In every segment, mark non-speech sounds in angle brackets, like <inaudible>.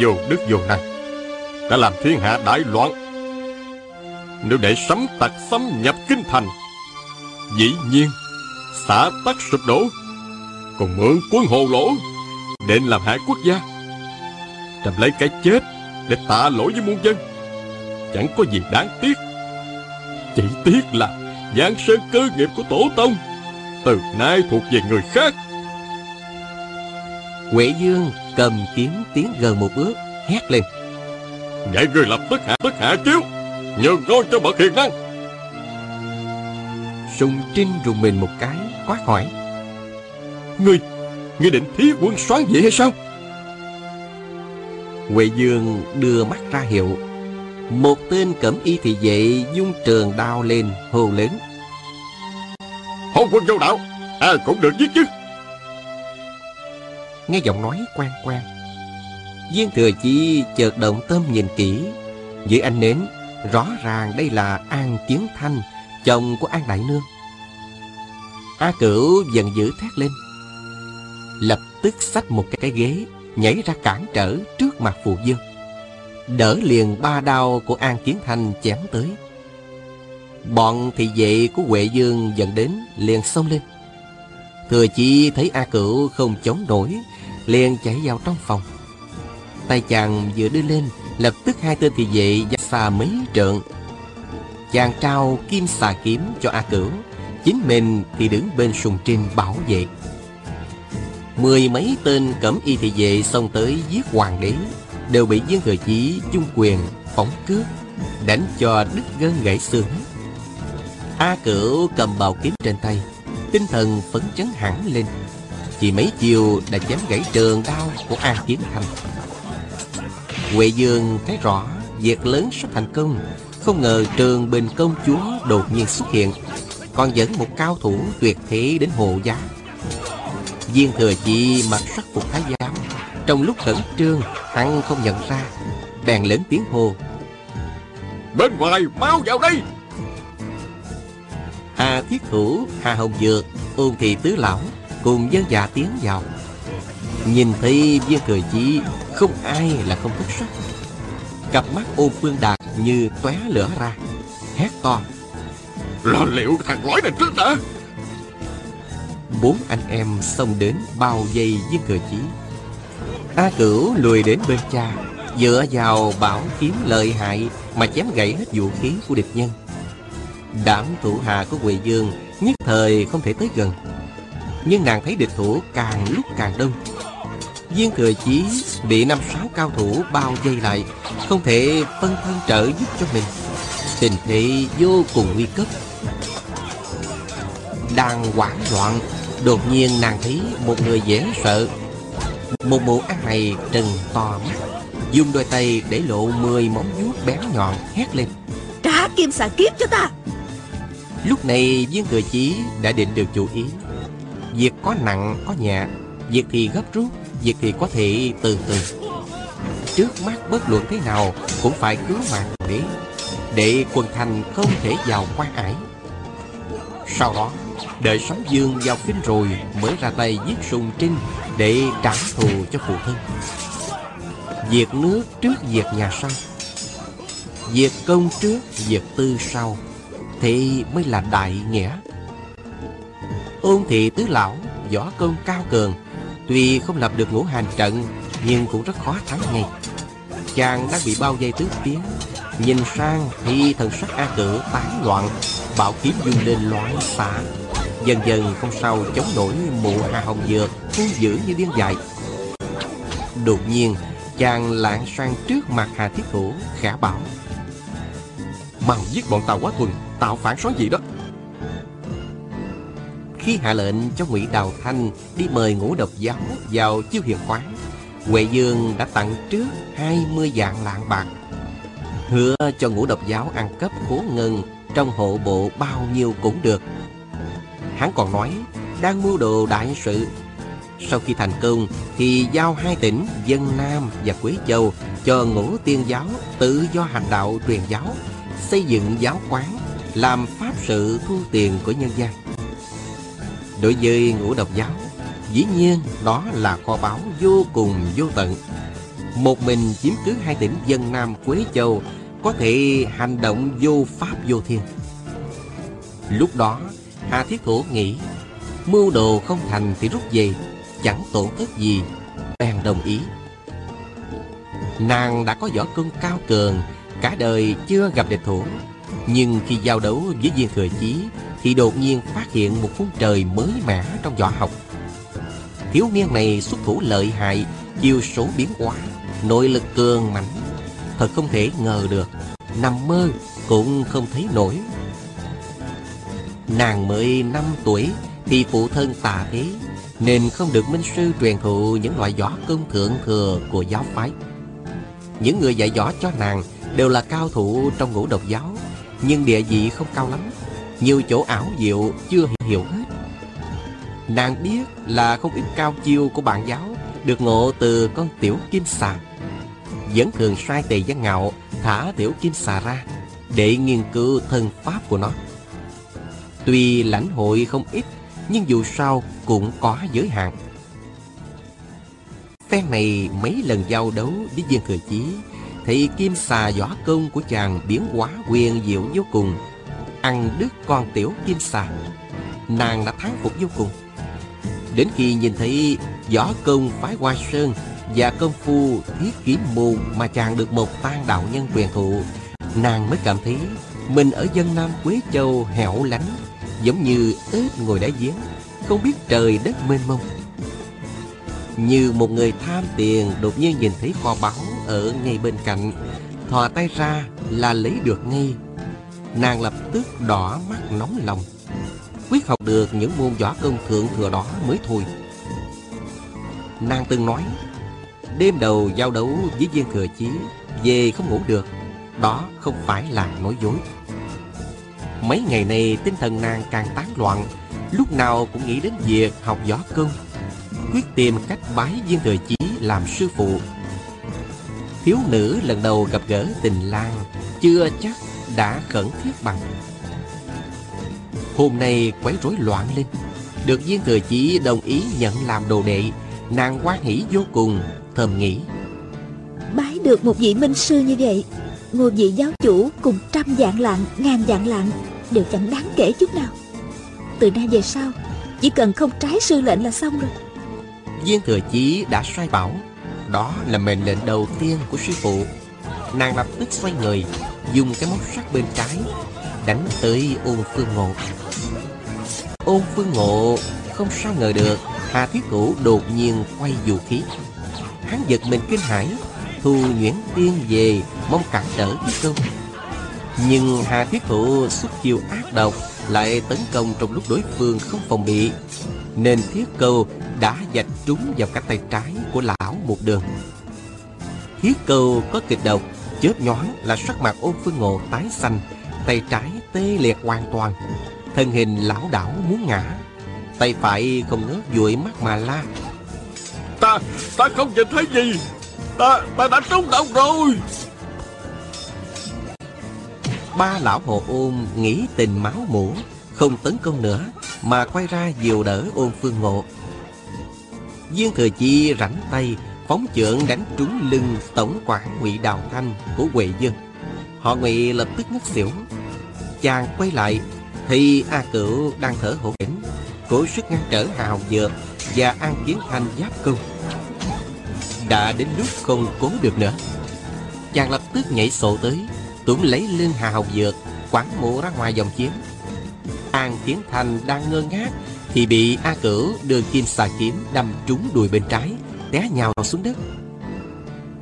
vô đức vô năng. Đã làm thiên hạ đại loạn. Nếu để sấm tặc xâm nhập kinh thành, Dĩ nhiên xã tắc sụp đổ, Còn mượn quân hồ lỗ Định làm hại quốc gia, Trầm lấy cái chết Để tạ lỗi với muôn dân, Chẳng có gì đáng tiếc. Chỉ tiếc là Giang sơn cơ nghiệp của tổ tông Từ nay thuộc về người khác. Huệ Dương cầm kiếm tiến gần một bước Hét lên. Vậy người lập tức hạ tức hạ chiếu Nhường ngôi cho bậc hiền năng. Sùng Trinh rùng mình một cái Quát hỏi. Ngươi Ngươi định thí quân soán vậy hay sao? Huệ Dương đưa mắt ra hiệu. Một tên cẩm y thị vệ dung trường đao lên hô lớn. Hôn quân vô đạo À cũng được giết chứ Nghe giọng nói quen quen Viên thừa chi chợt động tâm nhìn kỹ. Dưới ánh nến Rõ ràng đây là An Kiến Thanh Chồng của An Đại Nương. A Cửu giận dữ thét lên. Lập tức xách một cái, ghế Nhảy ra cản trở trước mặt phụ dương Đỡ liền ba đao của An Kiến Thanh chém tới. Bọn thị vệ của Huệ Dương dẫn đến liền xông lên. Thừa chi thấy A Cửu không chống nổi liền chạy vào trong phòng. Tay chàng vừa đưa lên, lập tức hai tên thị vệ ra xa mấy trượng. Chàng trao kim xà kiếm cho a cửu, chính mình thì đứng bên sùng trinh bảo vệ. Mười mấy tên cẩm y thị vệ xông tới giết hoàng đế, đều bị viên thừa chí chung quyền phóng cướp đánh cho đứt gân gãy xương. A cửu cầm bào kiếm trên tay, tinh thần phấn chấn hẳn lên chỉ mấy chiều đã chém gãy trường đao của An Kiến Thành. Huệ Dương thấy rõ Việc lớn sắp thành công Không ngờ trường bình công chúa đột nhiên xuất hiện Còn dẫn một cao thủ tuyệt thế đến hộ giá. Viên thừa chi mặc sắc phục thái giám Trong lúc khẩn trương Hắn không nhận ra Bèn lớn tiếng hô. Bên ngoài mau vào đây! Hà Thiết Thủ, Hà Hồng Dược, Ôn Thị Tứ Lão cùng dân già tiến vào. Nhìn thấy viên thừa chí không ai là không thất sắc. Cặp mắt ôn phương đạt như tóe lửa ra hét to. Lo liệu thằng lõi này trước đã? Bốn anh em xông đến bao vây viên thừa chí. A cửu lùi đến bên cha dựa vào bảo kiếm lợi hại mà chém gãy hết vũ khí của địch nhân. Đảm thủ hạ của quỳ dương nhất thời không thể tới gần nhưng nàng thấy địch thủ càng lúc càng đông. Viên thừa chí bị năm sáu cao thủ bao vây lại Không thể phân thân trợ giúp cho mình. Tình thế vô cùng nguy cấp. Đang hoảng loạn Đột nhiên nàng thấy một người dễ sợ. Một mụ ác này trừng to mắt Dùng đôi tay để lộ mười móng vuốt bén nhọn hét lên. Trả kim xà kiếp cho ta! Lúc này viên thừa chí đã định được chủ ý Việc có nặng, có nhẹ. Việc thì gấp rút, Việc thì có thể từ từ. Trước mắt bất luận thế nào Cũng phải cứu mạng để Để quần thành không thể vào quan ải. Sau đó Đợi sóng dương vào kinh rồi Mới ra tay giết sùng trinh Để trả thù cho phụ thân. Việc nước trước việc nhà sau. Việc công trước, Việc tư sau. Thì mới là đại nghĩa. Ôn thị tứ lão, Võ công cao cường. Tuy không lập được ngũ hành trận, Nhưng cũng rất khó thắng ngay. Chàng đang bị bao vây tứ phía Nhìn sang thì thần sắc A cử tán loạn, Bảo kiếm dung lên loạn xạ Dần dần không sao chống nổi mụ Hà Hồng Dược Hung dữ như điên dại. Đột nhiên, Chàng lạng sang trước mặt Hà Thiết Thủ khả bảo, Mau giết bọn tàu quá thuần Tạo phản xóa gì đó khi hạ lệnh cho ngụy Đào Thanh đi mời ngũ độc giáo vào chiêu hiền quán, Huệ Dương đã tặng trước 20 vạn lạng bạc, hứa cho ngũ độc giáo ăn cấp khố ngân trong hộ bộ bao nhiêu cũng được. Hắn còn nói đang mưu đồ đại sự. Sau khi thành công thì giao hai tỉnh Dân Nam và Quế Châu cho ngũ tiên giáo tự do hành đạo truyền giáo, xây dựng giáo quán, làm pháp sự thu tiền của nhân dân. Đối với ngũ độc giáo, Dĩ nhiên đó là kho báu vô cùng, vô tận. Một mình chiếm cứ hai tỉnh dân Nam Quế Châu Có thể hành động vô pháp vô thiên. Lúc đó, Hà Thiết Thủ nghĩ, Mưu đồ không thành thì rút về, Chẳng tổn thất gì, Bèn đồng ý. Nàng đã có võ công cao cường, Cả đời chưa gặp địch thủ. Nhưng khi giao đấu với viên thừa chí, Thì đột nhiên phát hiện một phút trời mới mẻ trong võ học. Thiếu niên này xuất thủ lợi hại, Chiêu số biến hóa, Nội lực cường mạnh. Thật không thể ngờ được, Nằm mơ cũng không thấy nổi. Nàng mới 5 tuổi Thì phụ thân tà thế, Nên không được minh sư truyền thụ Những loại võ công thượng thừa của giáo phái. Những người dạy võ cho nàng Đều là cao thủ trong ngũ độc giáo. Nhưng địa vị không cao lắm, Nhiều chỗ ảo diệu chưa hiểu hết. Nàng biết là không ít cao chiêu của bạn giáo Được ngộ từ con tiểu kim xà. Vẫn thường sai tề văn ngạo, Thả tiểu kim xà ra Để nghiên cứu thân pháp của nó. Tuy lãnh hội không ít, Nhưng dù sao cũng có giới hạn. Phen này mấy lần giao đấu với viên thừa chí thì kim xà võ công của chàng biến hóa quyền diệu vô cùng Ăn đứt con tiểu kim xà Nàng đã thắng phục vô cùng Đến khi nhìn thấy võ công phái Hoa Sơn và công phu thiết kiếm mù mà chàng được một tan đạo nhân truyền thụ, nàng mới cảm thấy mình ở dân Nam Quế Châu hẻo lánh, giống như ếch ngồi đáy giếng, không biết trời đất mênh mông. Như một người tham tiền đột nhiên nhìn thấy kho báu ở ngay bên cạnh, thò tay ra là lấy được ngay. Nàng lập tức đỏ mắt nóng lòng quyết học được những môn võ công thượng thừa đó mới thôi. Nàng từng nói, đêm đầu giao đấu với viên thừa chí, về không ngủ được, đó không phải là nói dối. Mấy ngày này tinh thần nàng càng tán loạn, lúc nào cũng nghĩ đến việc học võ công, quyết tìm cách bái viên thừa chí làm sư phụ. Thiếu nữ lần đầu gặp gỡ tình lang, chưa chắc đã khẩn thiết bằng. Hôm nay quấy rối loạn lên. Được viên thừa chí đồng ý nhận làm đồ đệ Nàng quan hỷ vô cùng Thầm nghĩ. Bái được một vị minh sư như vậy Ngôi vị giáo chủ cùng trăm dạng lạng Ngàn dạng lạng Đều chẳng đáng kể chút nào. Từ nay về sau Chỉ cần không trái sư lệnh là xong rồi. Viên thừa chí đã sai bảo đó là mệnh lệnh đầu tiên của sư phụ. Nàng lập tức xoay người, Dùng cái móc sắt bên trái, Đánh tới ôn phương ngộ. Ôn phương ngộ không sao ngờ được, Hà Thiết Thủ đột nhiên quay vũ khí. Hắn giật mình kinh hãi, Thu nhuyễn tiên về, Mong cản trở thiết công. Nhưng Hà Thiết Thủ xuất chiêu ác độc Lại tấn công trong lúc đối phương không phòng bị. Nên thiết câu đã dạch trúng vào cánh tay trái của lão một đường. Thiết câu có kịch độc Chớp nhoáng là sắc mặt ôn phương ngộ tái xanh Tay trái tê liệt hoàn toàn. Thân hình lão đảo muốn ngã Tay phải không ngớt dụi mắt mà la. Ta, ta không nhìn thấy gì. Ta, ta đã trúng độc rồi. Ba lão hồ ôn nghĩ tình máu mủ không tấn công nữa Mà quay ra dìu đỡ ôn phương ngộ Viên thừa chi rảnh tay Phóng chưởng đánh trúng lưng Tổng quản ngụy Đào Thanh của Huệ Dương Họ ngụy lập tức ngất xỉu Chàng quay lại thì A Cửu đang thở hổn hển, cố sức ngăn trở Hào Dược và An Kiến Thanh giáp công. Đã đến lúc không cố được nữa. Chàng lập tức nhảy sổ tới, túm lấy lưng Hào Dược, quẳng mũ ra ngoài dòng chiến. An tiến thành đang ngơ ngác thì bị A Cửu đưa kim xà kiếm đâm trúng đùi bên trái, té nhào xuống đất.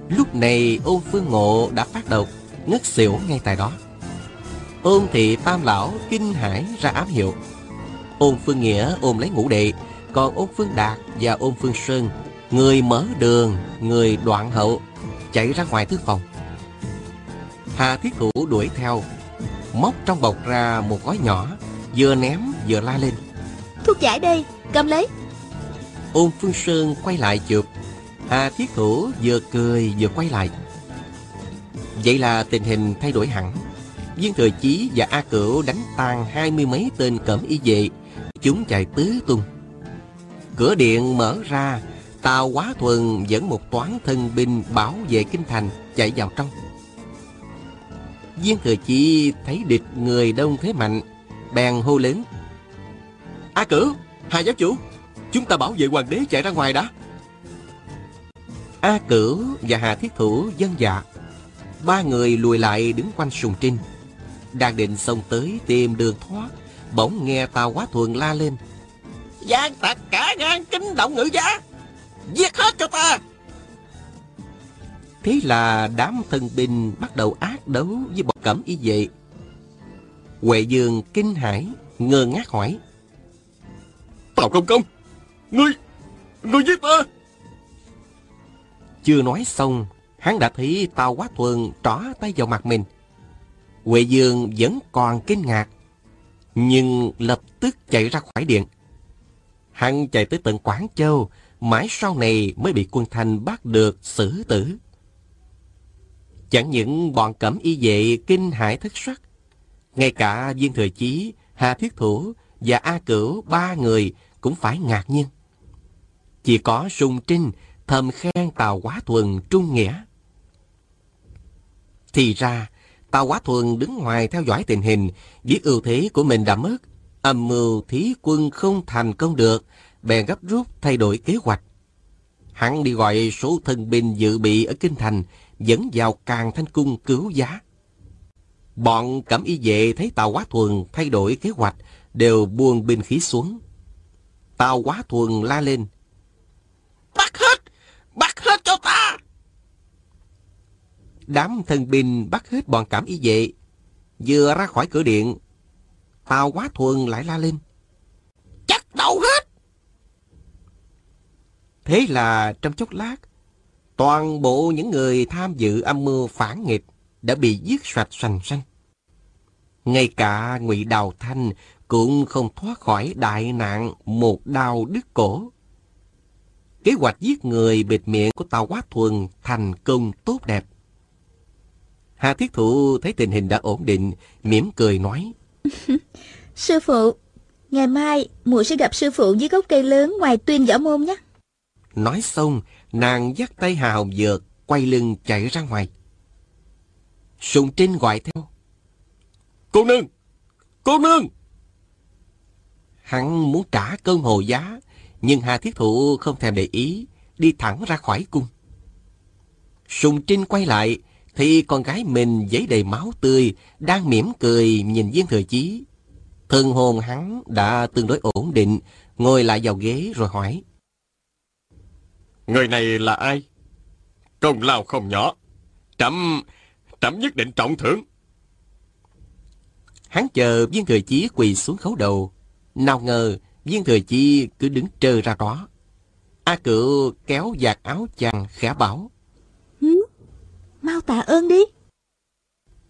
Lúc này ôn phương ngộ đã phát độc, ngất xỉu ngay tại đó. Ôn thị tam lão kinh hãi ra ám hiệu Ôn phương nghĩa ôm lấy ngũ đệ Còn ôn phương đạt và ôn phương sơn Người mở đường, người đoạn hậu Chạy ra ngoài thư phòng Hà thiết thủ đuổi theo Móc trong bọc ra một gói nhỏ Vừa ném vừa la lên. Thuốc giải đây, cầm lấy. Ôn phương sơn quay lại chụp. Hà thiết thủ vừa cười vừa quay lại. Vậy là tình hình thay đổi hẳn. Viên Thừa Chí và A Cửu đánh tan hai mươi mấy tên cẩm y vệ. Chúng chạy tứ tung. Cửa điện mở ra Tào Quá Thuần dẫn một toán thân binh bảo vệ kinh thành chạy vào trong. Viên Thừa Chi thấy địch người đông thế mạnh, bèn hô lớn. A Cử, Hà giáo chủ, chúng ta bảo vệ hoàng đế chạy ra ngoài đã. A cử và Hà Thiết Thủ dân dạ. Ba người lùi lại đứng quanh sùng trinh. Đang định xông tới tìm đường thoát, bỗng nghe Tào Quá Thuần la lên. Giang tặc cả gan kính động ngữ giá, giết hết cho ta! Thế là đám thân binh bắt đầu ác đấu với bọn cẩm y vệ. Huệ Dương kinh hãi, ngơ ngác hỏi. Tào công công, ngươi, ngươi giết ta! Chưa nói xong, hắn đã thấy Tào Quá Thuần trỏ tay vào mặt mình. Huệ Dương vẫn còn kinh ngạc, nhưng lập tức chạy ra khỏi điện. Hắn chạy tới tận Quảng Châu, mãi sau này mới bị quân Thanh bắt được xử tử. Chẳng những bọn cẩm y vệ kinh hãi thất sắc, ngay cả Viên Thừa Chí, Hà Thiết Thủ và A Cửu ba người cũng phải ngạc nhiên. Chỉ có Sùng Trinh thầm khen Tào Quá Thuần trung nghĩa. Thì ra, Tào Quá Thuần đứng ngoài theo dõi tình hình, với ưu thế của mình đã mất. Âm mưu thí quân không thành công được, bèn gấp rút thay đổi kế hoạch. Hắn đi gọi số thân binh dự bị ở Kinh Thành, dẫn vào càng thanh cung cứu giá. Bọn cẩm y vệ thấy Tào Quá Thuần thay đổi kế hoạch, đều buông binh khí xuống. Tào Quá Thuần la lên. Bắt hết! Bắt hết cho ta! Đám thân binh bắt hết bọn cảm y vệ. Vừa ra khỏi cửa điện, Tào Quá Thuần lại la lên. Chắc đầu hết! Thế là trong chốc lát, toàn bộ những người tham dự âm mưu phản nghịch đã bị giết sạch sành sanh. Ngay cả ngụy Đào Thanh cũng không thoát khỏi đại nạn một đau đứt cổ. Kế hoạch giết người bịt miệng của Tào Quá Thuần thành công tốt đẹp. Hà Thiết Thụ thấy tình hình đã ổn định, mỉm cười nói. <laughs> Sư phụ, ngày mai muội sẽ gặp sư phụ dưới gốc cây lớn ngoài tuyên võ môn nhé. Nói xong, nàng dắt tay Hà Hồng Dược, quay lưng chạy ra ngoài. Sùng Trinh gọi theo. Cô nương! Cô nương! Hắn muốn trả cơn hồ giá, nhưng Hà Thiết Thụ không thèm để ý, đi thẳng ra khỏi cung. Sùng Trinh quay lại, thì con gái mình giấy đầy máu tươi, đang mỉm cười nhìn viên thừa chí. Thân hồn hắn đã tương đối ổn định, ngồi lại vào ghế rồi hỏi. Người này là ai? Công lao không nhỏ. Trẫm, trẫm nhất định trọng thưởng. Hắn chờ viên thừa chí quỳ xuống khấu đầu. Nào ngờ viên thừa chí cứ đứng trơ ra đó. A cựu kéo giạt áo chàng khả bảo. Hứ, mau tạ ơn đi.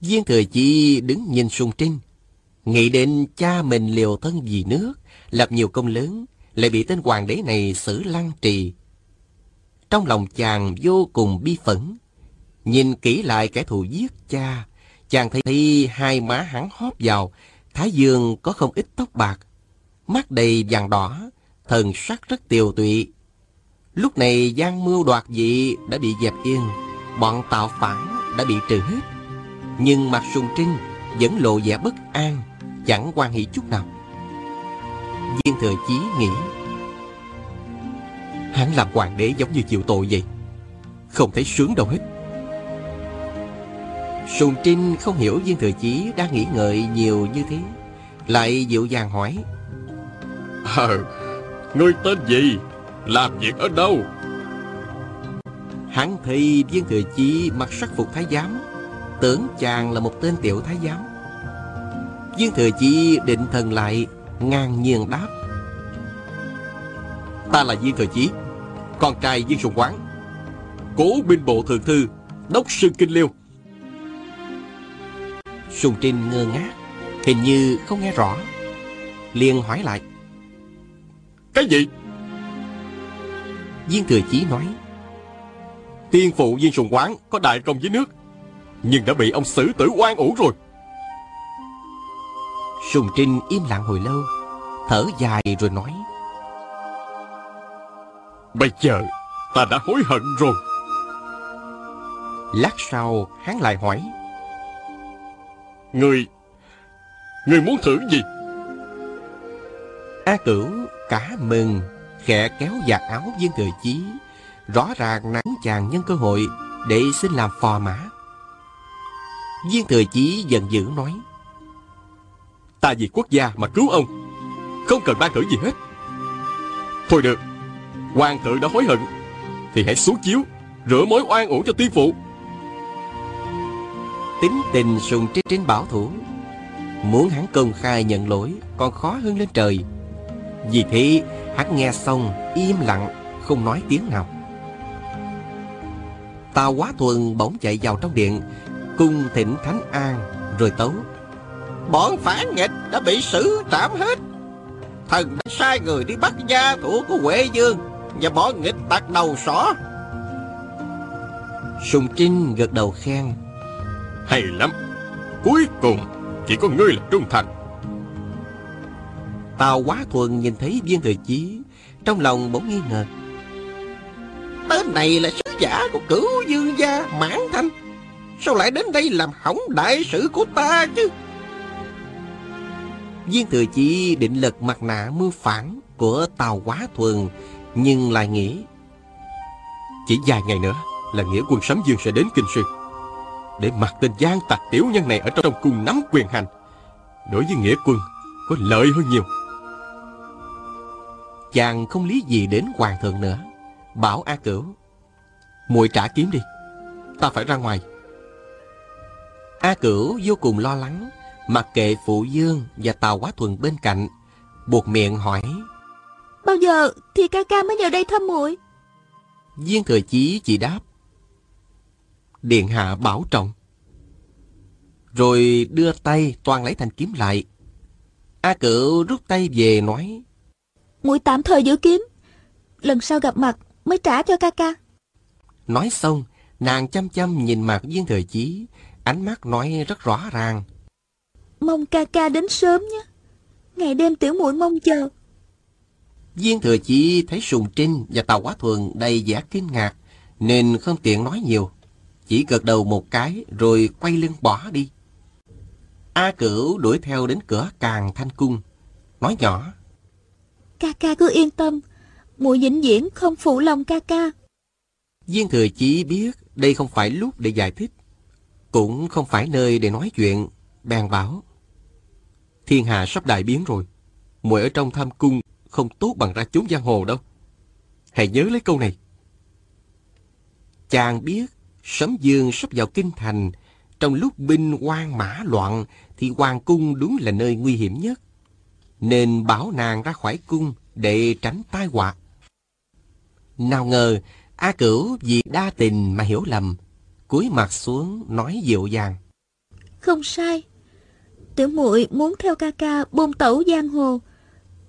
Viên thừa chí đứng nhìn sung trinh. Nghĩ đến cha mình liều thân vì nước, lập nhiều công lớn, lại bị tên hoàng đế này xử lăng trì. Trong lòng chàng vô cùng bi phẫn. Nhìn kỹ lại kẻ thù giết cha, chàng thấy hai má hắn hóp vào, thái dương có không ít tóc bạc, mắt đầy vàng đỏ, thần sắc rất tiều tụy. Lúc này gian mưu đoạt dị đã bị dẹp yên, bọn tạo phản đã bị trừ hết. Nhưng mặt sùng trinh vẫn lộ vẻ bất an, chẳng quan hỷ chút nào. Viên thừa chí nghĩ, hắn làm hoàng đế giống như chịu tội vậy, không thấy sướng đâu hết. Sùng Trinh không hiểu Viên Thừa Chí đang nghĩ ngợi nhiều như thế Lại dịu dàng hỏi Ờ, ngươi tên gì? Làm việc ở đâu? Hắn thấy Viên Thừa Chí mặc sắc phục thái giám Tưởng chàng là một tên tiểu thái giám Viên Thừa Chí định thần lại ngang nhiên đáp Ta là Viên Thừa Chí Con trai Viên Sùng Quán Cố binh bộ thượng thư Đốc sư Kinh Liêu Sùng Trinh ngơ ngác. Hình như không nghe rõ. Liền hỏi lại. Cái gì? Viên Thừa Chí nói. Tiên phụ Viên Sùng Quán có đại công với nước Nhưng đã bị ông xử tử oan uổng rồi. Sùng Trinh im lặng hồi lâu Thở dài rồi nói. Bây giờ Ta đã hối hận rồi. Lát sau hắn lại hỏi Người Người muốn thử gì? A Cửu cả mừng khẽ kéo giặt áo viên thừa chí Rõ ràng nắng chàng nhân cơ hội Để xin làm phò mã. Viên thừa chí giận dữ nói Ta vì quốc gia mà cứu ông Không cần ban thử gì hết. Thôi được Hoàng thượng đã hối hận Thì hãy xuống chiếu Rửa mối oan uổng cho tiên phụ Tính tình sùng trên trên bảo thủ. Muốn hắn công khai nhận lỗi Còn khó hơn lên trời. Vì thế hắn nghe xong Im lặng không nói tiếng nào. Tào quá thuần bỗng chạy vào trong điện Cung thỉnh Thánh An Rồi tấu. Bọn phản nghịch đã bị xử trảm hết. Thần đã sai người đi bắt gia thủ của Huệ Dương Và bọn nghịch tặc đầu sỏ. Sùng Trinh gật đầu khen hay lắm. Cuối cùng, chỉ có ngươi là trung thành. Tào quá thuần nhìn thấy viên thời chí, Trong lòng bỗng nghi ngờ. Tên này là sứ giả của cửu dương gia mãn thanh. Sao lại đến đây làm hỏng đại sự của ta chứ? Viên thừa chí định lật mặt nạ mưu phản của Tào Quá Thuần, Nhưng lại nghĩ, Chỉ vài ngày nữa là nghĩa quân Sấm Dương sẽ đến Kinh Sư. Để mặc tên gian tặc tiểu nhân này ở trong cung nắm quyền hành. Đối với nghĩa quân có lợi hơn nhiều. Chàng không lý gì đến hoàng thượng nữa. Bảo A Cửu muội trả kiếm đi. Ta phải ra ngoài. A Cửu vô cùng lo lắng Mặc kệ Phụ Dương và Tào Quá Thuần bên cạnh Buộc miệng hỏi Bao giờ thì ca ca mới vào đây thăm muội? Viên Thừa Chí chỉ đáp Điện hạ bảo trọng. Rồi đưa tay toàn lấy thanh kiếm lại. A Cửu rút tay về nói muội tạm thời giữ kiếm Lần sau gặp mặt mới trả cho ca ca. Nói xong Nàng chăm chăm nhìn mặt viên thừa chí Ánh mắt nói rất rõ ràng. Mong ca ca đến sớm nhé Ngày đêm tiểu muội mong chờ. Viên thừa chí thấy Sùng Trinh và Tàu Quá Thuần đầy vẻ kinh ngạc Nên không tiện nói nhiều Chỉ gật đầu một cái rồi quay lưng bỏ đi. A Cửu đuổi theo đến cửa càng thanh cung Nói nhỏ. Ca ca cứ yên tâm muội vĩnh viễn không phụ lòng ca ca. Viên thừa chí biết đây không phải lúc để giải thích Cũng không phải nơi để nói chuyện Bèn bảo. Thiên hạ sắp đại biến rồi muội ở trong thâm cung Không tốt bằng ra chốn giang hồ đâu. Hãy nhớ lấy câu này. Chàng biết Sấm Dương sắp vào kinh thành. Trong lúc binh quan mã loạn, Thì hoàng cung đúng là nơi nguy hiểm nhất. Nên bảo nàng ra khỏi cung Để tránh tai họa. Nào ngờ, A Cửu vì đa tình mà hiểu lầm, cúi mặt xuống nói dịu dàng. Không sai. Tiểu muội muốn theo ca ca bôn tẩu giang hồ.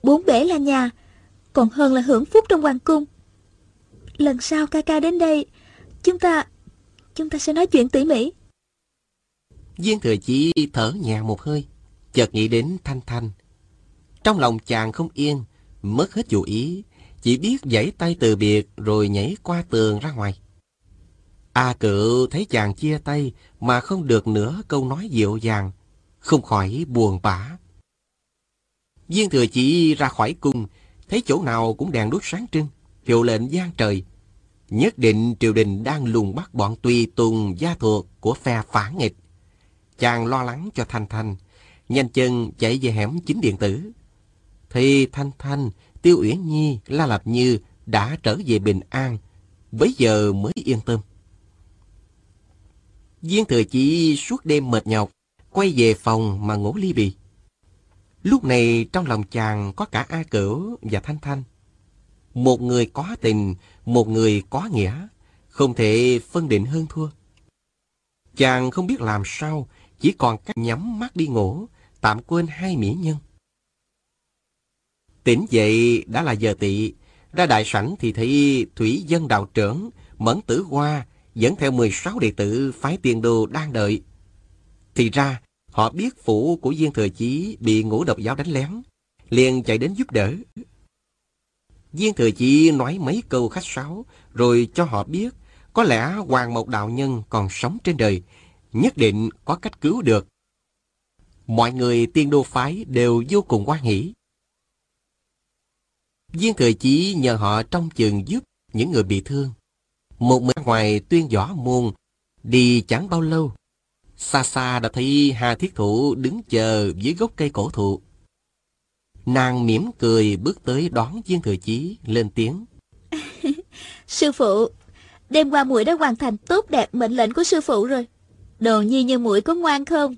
Bốn bể là nhà, Còn hơn là hưởng phúc trong hoàng cung. Lần sau ca ca đến đây, Chúng ta Chúng ta sẽ nói chuyện tỉ mỉ. Viên thừa chí thở nhẹ một hơi, Chợt nghĩ đến Thanh Thanh. Trong lòng chàng không yên, Mất hết chủ ý, Chỉ biết giãy tay từ biệt Rồi nhảy qua tường ra ngoài. A cự thấy chàng chia tay Mà không được nữa câu nói dịu dàng, Không khỏi buồn bã. Viên thừa chỉ ra khỏi cung, Thấy chỗ nào cũng đèn đuốc sáng trưng, Hiệu lệnh gian trời. Nhất định triều đình đang lùng bắt bọn tùy tùng gia thuộc của phe phản nghịch. Chàng lo lắng cho Thanh Thanh, nhanh chân chạy về hẻm chính điện tử. Thì Thanh Thanh, Tiêu Uyển Nhi, La Lập Như đã trở về bình an, bấy giờ mới yên tâm. Viên thừa chỉ suốt đêm mệt nhọc, quay về phòng mà ngủ ly bì. Lúc này trong lòng chàng có cả A Cửu và Thanh Thanh. Một người có tình, một người có nghĩa, không thể phân định hơn thua. Chàng không biết làm sao, chỉ còn cách nhắm mắt đi ngủ, tạm quên hai mỹ nhân. Tỉnh dậy đã là giờ tị, ra đại sảnh thì thấy Thủy Dân Đạo Trưởng, Mẫn Tử Hoa dẫn theo 16 đệ tử phái tiền đồ đang đợi. Thì ra, họ biết phủ của viên thừa chí bị ngũ độc giáo đánh lén, liền chạy đến giúp đỡ. Viên thừa chí nói mấy câu khách sáo, rồi cho họ biết có lẽ Hoàng Mộc Đạo Nhân còn sống trên đời, nhất định có cách cứu được. Mọi người tiên đô phái đều vô cùng quan hỷ. Viên Thừa Chí nhờ họ trong chừng giúp những người bị thương. Một mình ngoài tuyên võ môn, đi chẳng bao lâu. Xa xa đã thấy Hà Thiết thủ đứng chờ dưới gốc cây cổ thụ. Nàng mỉm cười bước tới đón Viên Thừa Chí lên tiếng. <laughs> sư phụ, đêm qua muội đã hoàn thành tốt đẹp mệnh lệnh của sư phụ rồi. Đồ nhi như muội có ngoan không?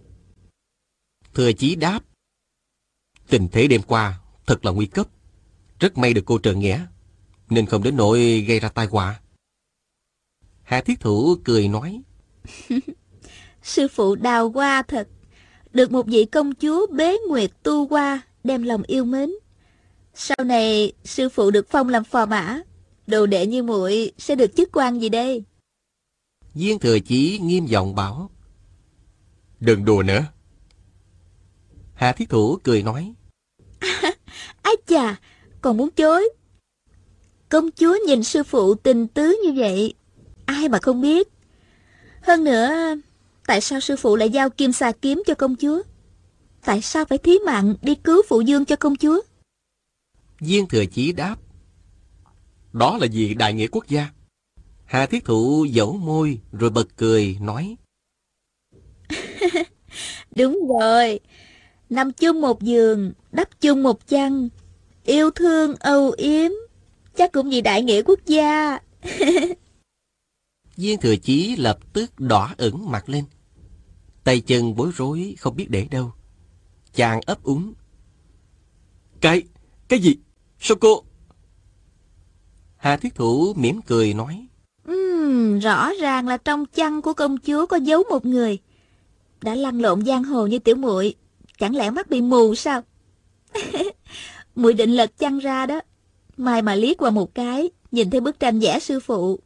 Thừa Chí đáp. Tình thế đêm qua thật là nguy cấp. Rất may được cô trợ nghĩa, nên không đến nỗi gây ra tai họa. Hạ Thiết Thủ cười nói. <laughs> Sư phụ đào hoa thật. Được một vị công chúa bế nguyệt tu hoa, đem lòng yêu mến. Sau này, sư phụ được phong làm phò mã. Đồ đệ như muội sẽ được chức quan gì đây? Viên thừa chí nghiêm giọng bảo. Đừng đùa nữa. Hạ Thiết Thủ cười nói. <laughs> Ái chà, còn muốn chối. Công chúa nhìn sư phụ tình tứ như vậy, ai mà không biết. Hơn nữa, tại sao sư phụ lại giao kim xà kiếm cho công chúa? Tại sao phải thí mạng đi cứu phụ dương cho công chúa? Viên thừa chí đáp. Đó là vì đại nghĩa quốc gia. Hà thiết thụ dẫu môi rồi bật cười nói. <laughs> Đúng rồi, nằm chung một giường, đắp chung một chăn, yêu thương âu yếm, chắc cũng vì đại nghĩa quốc gia. <laughs> Viên thừa chí lập tức đỏ ửng mặt lên. Tay chân bối rối không biết để đâu. Chàng ấp úng. Cái, cái gì? Sao cô... Hà Thiết Thủ mỉm cười nói. Uhm, rõ ràng là trong chăn của công chúa có giấu một người. Đã lăn lộn giang hồ như tiểu muội chẳng lẽ mắt bị mù sao? <laughs> muội định lật chăn ra đó. Mai mà liếc qua một cái, nhìn thấy bức tranh vẽ sư phụ.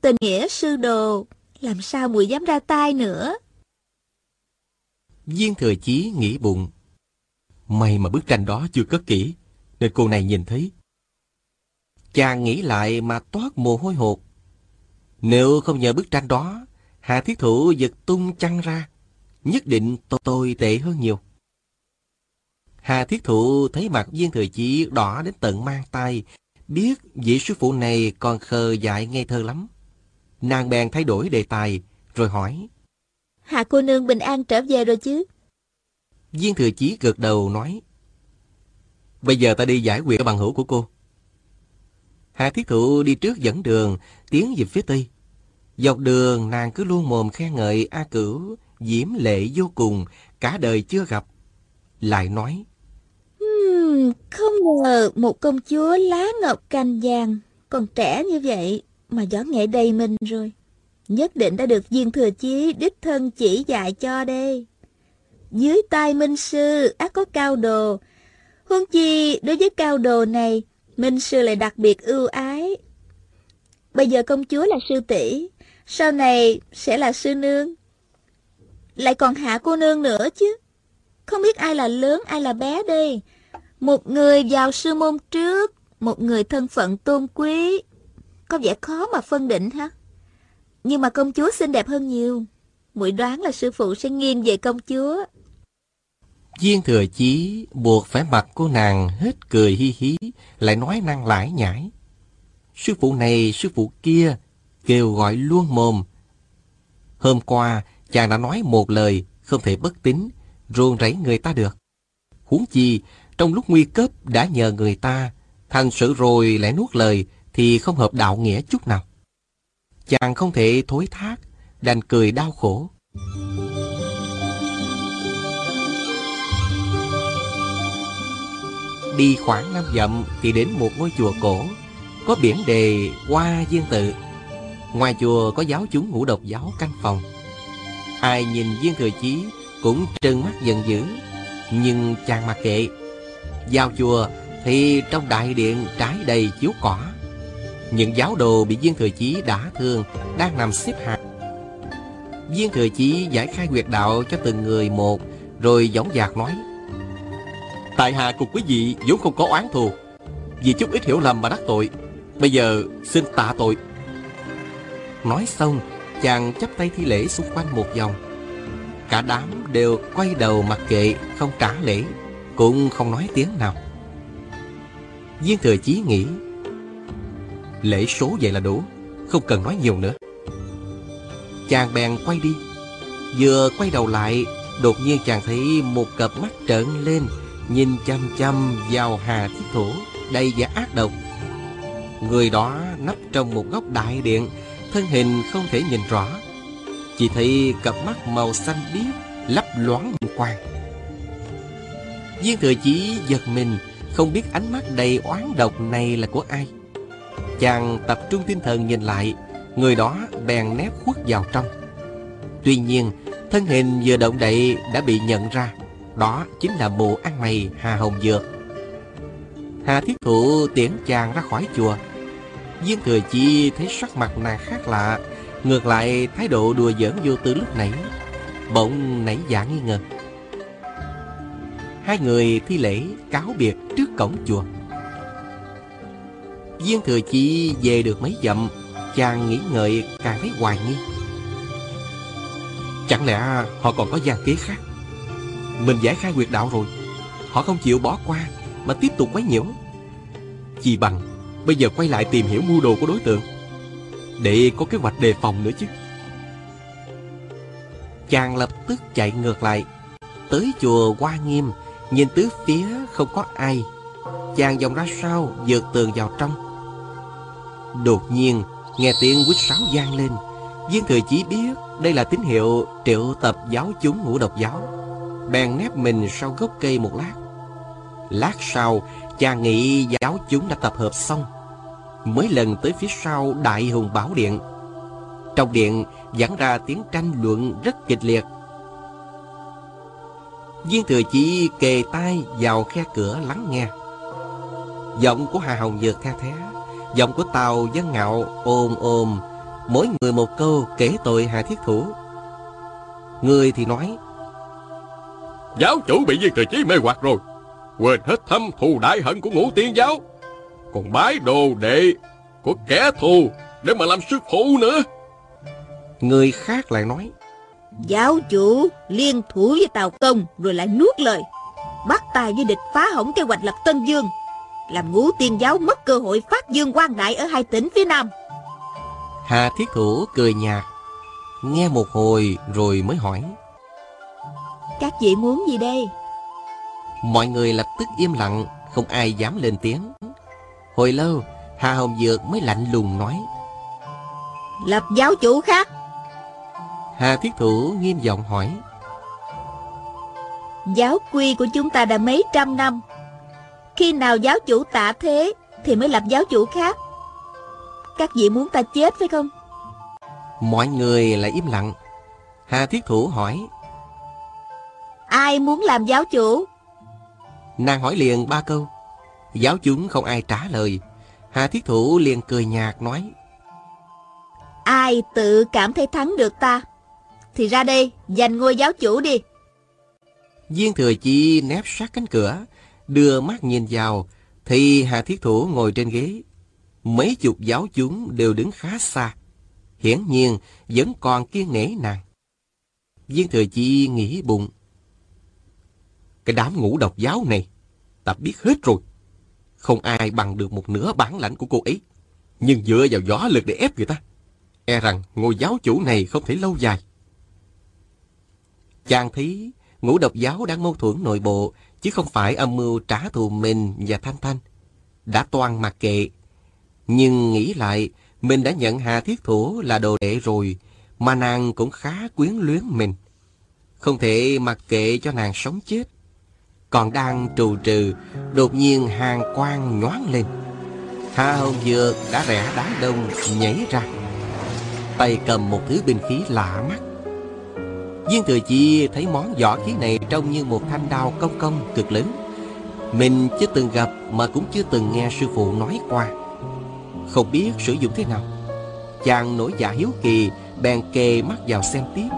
Tình nghĩa sư đồ, làm sao muội dám ra tay nữa? Viên thừa chí nghĩ bụng. May mà bức tranh đó chưa cất kỹ, nên cô này nhìn thấy. Chàng nghĩ lại mà toát mồ hôi hột. Nếu không nhờ bức tranh đó, Hạ Thiết Thủ giật tung chăn ra, nhất định tôi, tôi tệ hơn nhiều. Hà Thiết Thụ thấy mặt viên thời chí đỏ đến tận mang tay, biết vị sư phụ này còn khờ dại ngây thơ lắm. Nàng bèn thay đổi đề tài, rồi hỏi. Hạ cô nương bình an trở về rồi chứ? Viên thừa chí gật đầu nói. Bây giờ ta đi giải quyết bằng hữu của cô. Hạ Thiết Thụ đi trước dẫn đường, tiến về phía tây. Dọc đường nàng cứ luôn mồm khen ngợi A Cửu, diễm lệ vô cùng, cả đời chưa gặp. Lại nói. Hmm, không ngờ một công chúa lá ngọc cành vàng, còn trẻ như vậy mà võ nghệ đầy mình rồi. Nhất định đã được viên thừa chí đích thân chỉ dạy cho đây. Dưới tay minh sư ác có cao đồ. Huống chi đối với cao đồ này, minh sư lại đặc biệt ưu ái. Bây giờ công chúa là sư tỷ, sau này sẽ là sư nương. Lại còn hạ cô nương nữa chứ. Không biết ai là lớn ai là bé đây. Một người vào sư môn trước, một người thân phận tôn quý. Có vẻ khó mà phân định ha. Nhưng mà công chúa xinh đẹp hơn nhiều. Muội đoán là sư phụ sẽ nghiêng về công chúa. Viên thừa chí buộc phải mặt cô nàng hết cười hi hí, lại nói năng lải nhải. Sư phụ này, sư phụ kia, kêu gọi luôn mồm. Hôm qua, chàng đã nói một lời, không thể bất tín, ruồng rẫy người ta được. Huống chi, trong lúc nguy cấp đã nhờ người ta, thành sự rồi lại nuốt lời thì không hợp đạo nghĩa chút nào. Chàng không thể thối thác, đành cười đau khổ. Đi khoảng năm dặm thì đến một ngôi chùa cổ, có biển đề Hoa Viên Tự. Ngoài chùa có giáo chúng ngũ độc giáo căn phòng. Ai nhìn viên thừa chí cũng trừng mắt giận dữ, nhưng chàng mặc kệ. Vào chùa thì trong đại điện trái đầy chiếu cỏ. Những giáo đồ bị viên thừa chí đã thương đang nằm xếp hàng. Viên thừa chí giải khai quyệt đạo cho từng người một, rồi dõng dạc nói. Tại hạ cùng quý vị vốn không có oán thù Vì chút ít hiểu lầm mà đắc tội Bây giờ xin tạ tội Nói xong Chàng chắp tay thi lễ xung quanh một vòng Cả đám đều quay đầu mặc kệ Không trả lễ Cũng không nói tiếng nào Viên thừa chí nghĩ Lễ số vậy là đủ. Không cần nói nhiều nữa. Chàng bèn quay đi. Vừa quay đầu lại, Đột nhiên chàng thấy một cặp mắt trợn lên, Nhìn chăm chăm vào Hà Thiết Thủ, Đầy vẻ ác độc. Người đó nấp trong một góc đại điện, Thân hình không thể nhìn rõ. Chỉ thấy cặp mắt màu xanh biếc Lấp loáng quang Viên thừa chí giật mình, Không biết ánh mắt đầy oán độc này là của ai. Chàng tập trung tinh thần nhìn lại, Người đó bèn nép khuất vào trong. Tuy nhiên, Thân hình vừa động đậy đã bị nhận ra, Đó chính là bộ ăn mày Hà Hồng Dược. Hà Thiết Thụ tiễn chàng ra khỏi chùa. Viên Thừa Chi thấy sắc mặt nàng khác lạ, Ngược lại thái độ đùa giỡn vô tư lúc nãy, Bỗng nảy giả nghi ngờ. Hai người thi lễ cáo biệt trước cổng chùa. Viên Thừa Chi về được mấy dặm, Chàng nghĩ ngợi càng thấy hoài nghi. Chẳng lẽ họ còn có gian kế khác? Mình giải khai quyệt đạo rồi, Họ không chịu bỏ qua Mà tiếp tục quấy nhiễu. Chỉ bằng, Bây giờ quay lại tìm hiểu mưu đồ của đối tượng, Để có kế hoạch đề phòng nữa chứ. Chàng lập tức chạy ngược lại, Tới chùa Hoa Nghiêm, Nhìn tứ phía không có ai. Chàng vòng ra sau Dược tường vào trong. Đột nhiên, Nghe tiếng quýt sáo vang lên. Viên thừa chỉ biết đây là tín hiệu triệu tập giáo chúng ngũ độc giáo. Bèn nép mình sau gốc cây một lát. Lát sau Chàng nghĩ giáo chúng đã tập hợp xong. Mới lần tới phía sau Đại Hùng Bảo Điện. Trong điện dẫn ra tiếng tranh luận rất kịch liệt. Viên thừa chỉ kề tay vào khe cửa lắng nghe. Giọng của Hà Hồng Dược the thế Giọng của Tàu Dân Ngạo ôm ôm Mỗi người một câu kể tội Hà Thiết Thủ. Người thì nói Giáo chủ bị viên thừa chí mê hoặc rồi Quên hết thâm thù đại hận của ngũ tiên giáo. Còn bái đồ đệ Của kẻ thù Để mà làm sư phụ nữa. Người khác lại nói Giáo chủ liên thủ với Tào Công Rồi lại nuốt lời Bắt tay với địch phá hỏng kế hoạch lập Tân Dương Làm ngũ tiên giáo mất cơ hội phát dương quan đại Ở hai tỉnh phía Nam. Hà Thiết Thủ cười nhạt Nghe một hồi rồi mới hỏi. Các vị muốn gì đây? Mọi người lập tức im lặng Không ai dám lên tiếng. Hồi lâu Hà Hồng Dược mới lạnh lùng nói. Lập giáo chủ khác. Hà Thiết Thủ nghiêm giọng hỏi. Giáo quy của chúng ta đã mấy trăm năm Khi nào giáo chủ tạ thế Thì mới lập giáo chủ khác. Các vị muốn ta chết phải không? Mọi người lại im lặng. Hà Thiết Thủ hỏi. Ai muốn làm giáo chủ? Nàng hỏi liền ba câu. Giáo chúng không ai trả lời. Hà Thiết Thủ liền cười nhạt nói. Ai tự cảm thấy thắng được ta? Thì ra đây giành ngôi giáo chủ đi. Viên Thừa Chi nép sát cánh cửa Đưa mắt nhìn vào, Thì Hà Thiết Thủ ngồi trên ghế. Mấy chục giáo chúng đều đứng khá xa. Hiển nhiên, vẫn còn kiên nể nàng. Viên Thừa Chi nghĩ bụng. Cái đám ngũ độc giáo này, Ta biết hết rồi. Không ai bằng được một nửa bản lãnh của cô ấy. Nhưng dựa vào gió lực để ép người ta E rằng ngôi giáo chủ này không thể lâu dài. Chàng thấy ngũ độc giáo đang mâu thuẫn nội bộ Chứ không phải âm mưu trả thù mình và Thanh Thanh. Đã toan mặc kệ. Nhưng nghĩ lại, Mình đã nhận Hà Thiết Thủ là đồ đệ rồi, Mà nàng cũng khá quyến luyến mình. Không thể mặc kệ cho nàng sống chết. Còn đang trù trừ, Đột nhiên hàng quang nhoáng lên. Hà Hồng Dược đã rẽ đá đông nhảy ra. Tay cầm một thứ binh khí lạ mắt. Viên Thừa Chi thấy món vỏ khí này trông như một thanh đao công công cực lớn. Mình chưa từng gặp mà cũng chưa từng nghe sư phụ nói qua. Không biết sử dụng thế nào. Chàng nổi dạ hiếu kỳ, Bèn kề mắt vào xem tiếp.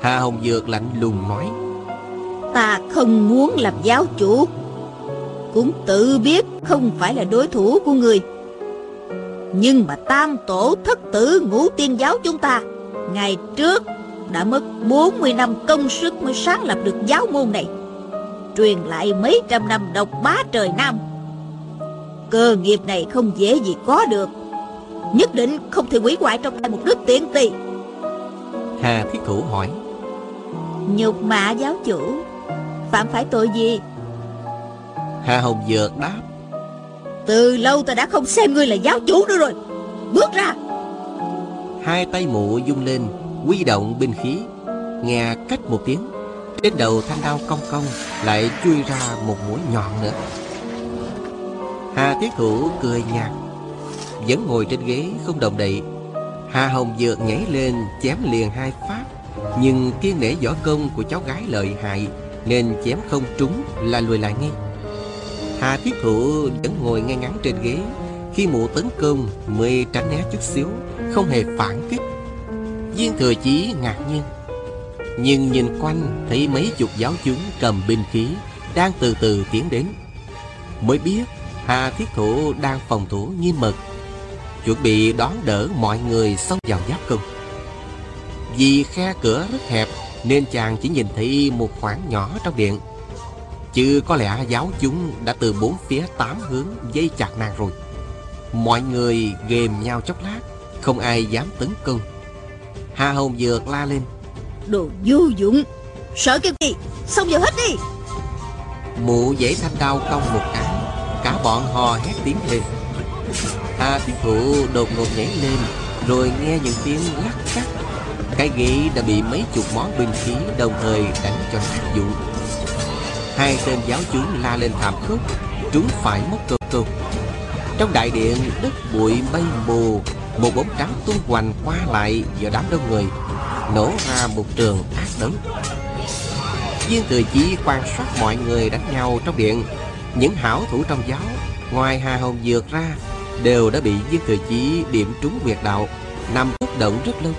Hà Hồng Dược lạnh lùng nói, Ta không muốn làm giáo chủ. Cũng tự biết không phải là đối thủ của người. Nhưng mà tam tổ thất tử ngũ tiên giáo chúng ta, Ngày trước đã mất 40 năm công sức mới sáng lập được giáo môn này. Truyền lại mấy trăm năm độc bá trời Nam. Cơ nghiệp này không dễ gì có được. Nhất định không thể hủy hoại trong tay một đức tiện tỳ. Hà Thiết Thủ hỏi. Nhục mạ giáo chủ Phạm phải tội gì? Hà Hồng Dược đáp. Từ lâu ta đã không xem ngươi là giáo chủ nữa rồi. Bước ra. Hai tay mụ dung lên Quy động binh khí. Nghe cách một tiếng, Trên đầu thanh đao cong cong Lại chui ra một mũi nhọn nữa. Hà Thiết Thủ cười nhạt, Vẫn ngồi trên ghế không động đậy. Hà Hồng Dược nhảy lên chém liền hai phát, Nhưng kiên nể võ công của cháu gái lợi hại Nên chém không trúng là lùi lại ngay. Hà Thiết Thủ vẫn ngồi ngay ngắn trên ghế, Khi mụ tấn công mới tránh né chút xíu, Không hề phản kích. Viên thừa chí ngạc nhiên. Nhưng nhìn quanh thấy mấy chục giáo chúng cầm binh khí Đang từ từ tiến đến. Mới biết Hà Thiết Thủ đang phòng thủ nghiêm mật Chuẩn bị đón đỡ mọi người xông vào giáp công Vì khe cửa rất hẹp Nên chàng chỉ nhìn thấy một khoảng nhỏ trong điện. Chứ có lẽ giáo chúng đã từ bốn phía tám hướng dây chặt nàng rồi. Mọi người ghềm nhau chốc lát, Không ai dám tấn công. Hà Hồng Dược la lên. Đồ vô dụng. Sợ cái gì? Xông vào hết đi. Mụ dãy thanh đao cong một cái Cả bọn hò hét tiếng lên Hà Thiết Thụ đột ngột nhảy lên Rồi nghe những tiếng lắc cắt. Cái ghế đã bị mấy chục món binh khí Đồng thời đánh cho nát vụn Hai tên giáo chúng la lên thảm khốc Trúng phải mất cơ công Trong đại điện đất bụi bay mù một bóng trắng tung hoành qua lại giữa đám đông người, Nổ ra một trường ác đấm Viên Thừa Chí quan sát mọi người đánh nhau trong điện. Những hảo thủ trong giáo, Ngoài Hà Hồng Dược ra, Đều đã bị Viên Thừa Chí điểm trúng quyệt đạo, Nằm bất động rất lâu.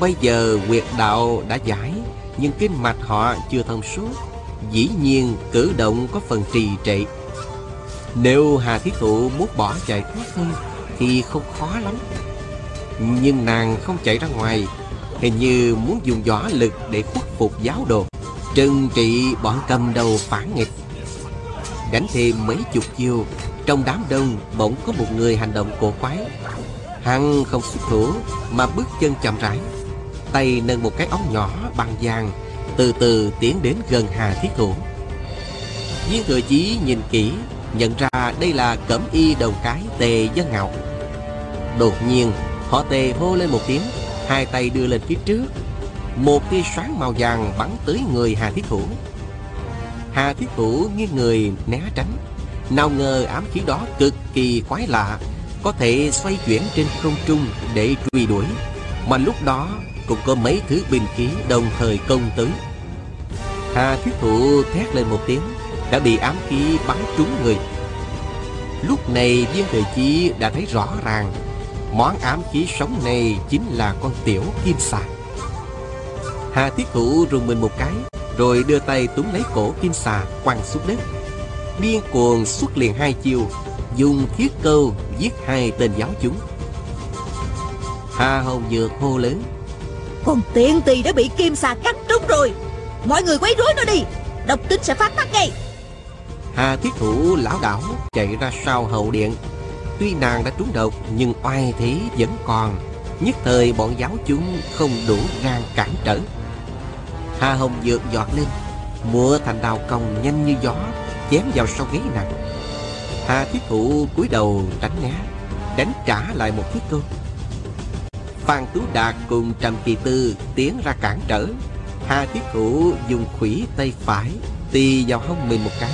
Bây giờ quyệt đạo đã giải, Nhưng kinh mạch họ chưa thông suốt Dĩ nhiên cử động có phần trì trệ. Nếu Hà Thiết Thụ muốn bỏ chạy thoát thân thì không khó lắm. Nhưng nàng không chạy ra ngoài, Hình như muốn dùng võ lực để khuất phục giáo đồ. Trừng trị bọn cầm đầu phản nghịch. Đánh thêm mấy chục chiêu, Trong đám đông bỗng có một người hành động cổ quái. Hắn không xuất thủ Mà bước chân chậm rãi, Tay nâng một cái ống nhỏ bằng vàng, Từ từ tiến đến gần Hà Thiết Thủ. Viên thừa chí nhìn kỹ, Nhận ra đây là cẩm y đầu cái tề dân ngạo. Đột nhiên, Họ tề hô lên một tiếng, Hai tay đưa lên phía trước. Một tia sáng màu vàng bắn tới người Hà Thiết Thủ. Hà Thiết Thủ nghiêng người né tránh. Nào ngờ ám khí đó cực kỳ quái lạ, Có thể xoay chuyển trên không trung để truy đuổi. Mà lúc đó, cũng có mấy thứ binh khí đồng thời công tới. Hà Thiết Thủ thét lên một tiếng, Đã bị ám khí bắn trúng người. Lúc này viên thời chí đã thấy rõ ràng Món ám khí sống này chính là con tiểu kim xà. Hà Thiết Thủ rùng mình một cái Rồi đưa tay túm lấy cổ kim xà quăng xuống đất. Điên cuồng xuất liền hai chiêu Dùng thiết câu giết hai tên giáo chúng. Hà Hồng Dược hô lớn Còn tiện tỳ đã bị kim xà cắt trúng rồi. Mọi người quấy rối nó đi Độc tính sẽ phát tác ngay. Hà Thiết Thủ lão đảo chạy ra sau hậu điện Tuy nàng đã trúng độc, nhưng oai thế vẫn còn. Nhất thời bọn giáo chúng không đủ gan cản trở. Hà Hồng Dược giọt lên Mùa thành đào còng nhanh như gió, Chém vào sau ghế nàng. Hà Thiết Thụ cúi đầu tránh né Đánh trả lại một thiết cơ Phan Tú Đạt cùng Trầm Kỳ Tư tiến ra cản trở. Hà Thiết Thụ dùng khủy tay phải Tì vào hông mình một cái.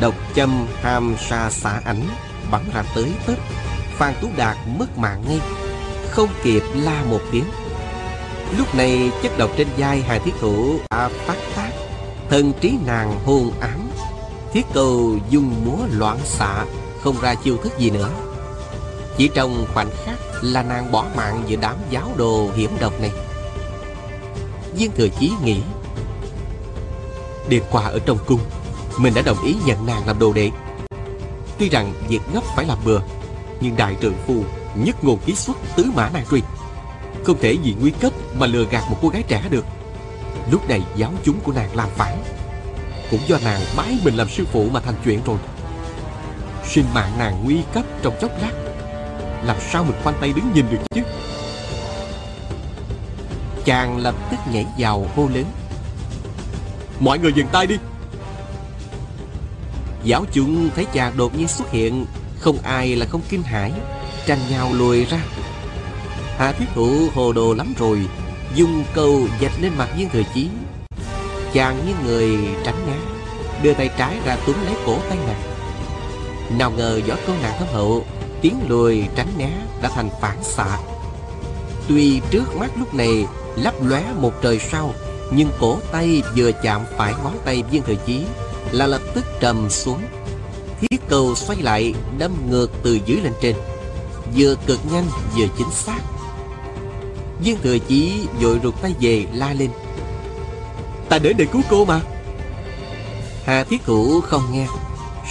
Độc châm ham sa xả ảnh Bắn ra tới tấp. Phan Tú Đạt mất mạng ngay, Không kịp la một tiếng. Lúc này chất độc trên vai Hà Thiết Thủ đã phát tác, Thần trí nàng hôn ám. Thiết cầu dung múa loạn xạ, Không ra chiêu thức gì nữa. Chỉ trong khoảnh khắc là nàng bỏ mạng giữa đám giáo đồ hiểm độc này. Viên thừa chí nghĩ, Đêm qua ở trong cung, Mình đã đồng ý nhận nàng làm đồ đệ. Tuy rằng việc gấp phải làm bừa, Nhưng đại trượng phu nhất ngôn ký xuất tứ mã nan truy. Không thể vì nguy cấp mà lừa gạt một cô gái trẻ được. Lúc này giáo chúng của nàng làm phản. Cũng do nàng bái mình làm sư phụ mà thành chuyện rồi. Sinh mạng nàng nguy cấp trong chốc lát. Làm sao mình khoanh tay đứng nhìn được chứ? Chàng lập tức nhảy vào hô lớn. Mọi người dừng tay đi. Giáo chúng thấy chàng đột nhiên xuất hiện Không ai là không kinh hãi Tranh nhau lùi ra. Hạ thiết thủ hồ đồ lắm rồi Dùng câu dạch lên mặt viên thừa chí. Chàng như người tránh né Đưa tay trái ra túm lấy cổ tay nàng. Nào ngờ võ công nàng thâm hậu Tiếng lùi tránh né đã thành phản xạ. Tuy trước mắt lúc này lấp lóe một trời sau, Nhưng cổ tay vừa chạm phải ngón tay viên thừa chí là lập tức trầm xuống. Thiết cầu xoay lại, đâm ngược từ dưới lên trên. Vừa cực nhanh, vừa chính xác. Viên thừa chí vội rụt tay về, la lên. Ta đến để cứu cô mà. Hà thiết thủ không nghe.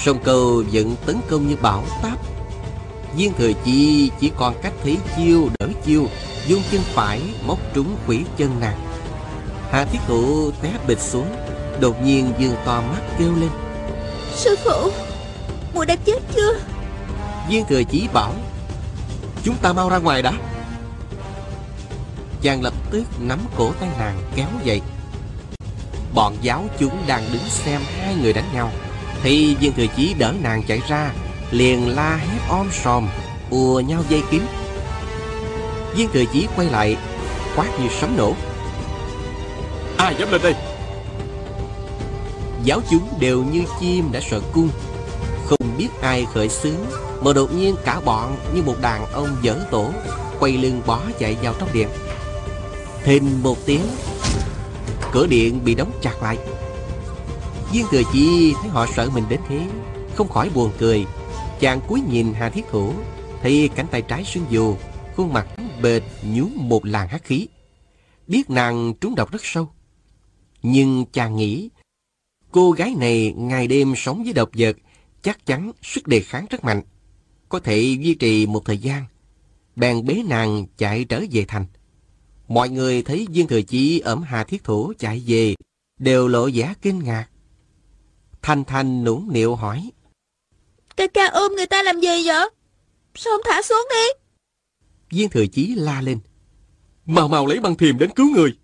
Sông cầu vẫn tấn công như bão táp. Viên thừa chí chỉ còn cách thấy chiêu, đỡ chiêu dung chân phải móc trúng quỷ chân nàng. Hà thiết thủ té bịch xuống. Đột nhiên dương to mắt kêu lên. Sư phụ Mùi đã chết chưa? Viên thừa chí bảo Chúng ta mau ra ngoài đã. Chàng lập tức nắm cổ tay nàng kéo dậy. Bọn giáo chúng đang đứng xem hai người đánh nhau. Thì viên thừa chí đỡ nàng chạy ra Liền la hét om sòm ùa nhau dây kiếm viên thừa chí quay lại quát như sấm nổ. Ai dám lên đây giáo chúng đều như chim đã sợ cung. Không biết ai khởi xướng, mà đột nhiên cả bọn như một đàn ông dở tổ, quay lưng bó chạy vào trong điện. Thêm một tiếng, cửa điện bị đóng chặt lại. Viên thừa chi thấy họ sợ mình đến thế, không khỏi buồn cười. Chàng cúi nhìn hà thiết thủ thấy cánh tay trái sưng dù, khuôn mặt bệt nhú một làn hắc khí. Biết nàng trúng độc rất sâu. Nhưng chàng nghĩ cô gái này ngày đêm sống với độc vật chắc chắn sức đề kháng rất mạnh có thể duy trì một thời gian. Bèn bế nàng chạy trở về thành. Mọi người thấy viên thừa chí ẩm hà thiết thủ chạy về đều lộ vẻ kinh ngạc. Thanh thanh nũng nịu hỏi Ca ca ôm người ta làm gì vậy? Sao không thả xuống đi? Viên thừa chí la lên Mau mau lấy băng thiềm đến cứu người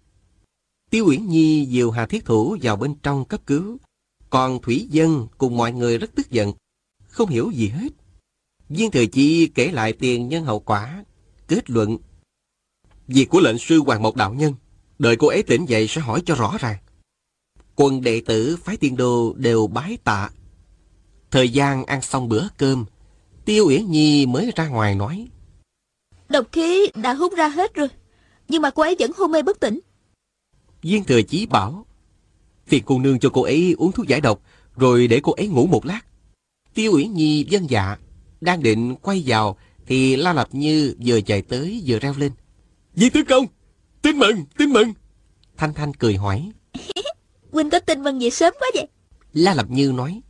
Tiêu Uyển Nhi dìu Hà Thiết Thủ vào bên trong cấp cứu. Còn Thủy Dân cùng mọi người rất tức giận, không hiểu gì hết. Viên Thừa Chi kể lại tiền nhân hậu quả, kết luận. Việc của lệnh sư Hoàng Mộc Đạo Nhân, đợi cô ấy tỉnh dậy sẽ hỏi cho rõ ràng. Quân đệ tử phái tiên đô đều bái tạ. Thời gian ăn xong bữa cơm, Tiêu Uyển Nhi mới ra ngoài nói. Độc khí đã hút ra hết rồi, nhưng mà cô ấy vẫn hôn mê bất tỉnh. Viên thừa chí bảo Phiền cô nương cho cô ấy uống thuốc giải độc Rồi để cô ấy ngủ một lát. Tiêu Uyển Nhi dân dạ Đang định quay vào Thì La Lập Như vừa chạy tới vừa reo lên Viên tướng công Tin mừng, tin mừng. Thanh Thanh cười hỏi. <laughs> Huynh có tin mừng gì sớm quá vậy? La Lập Như nói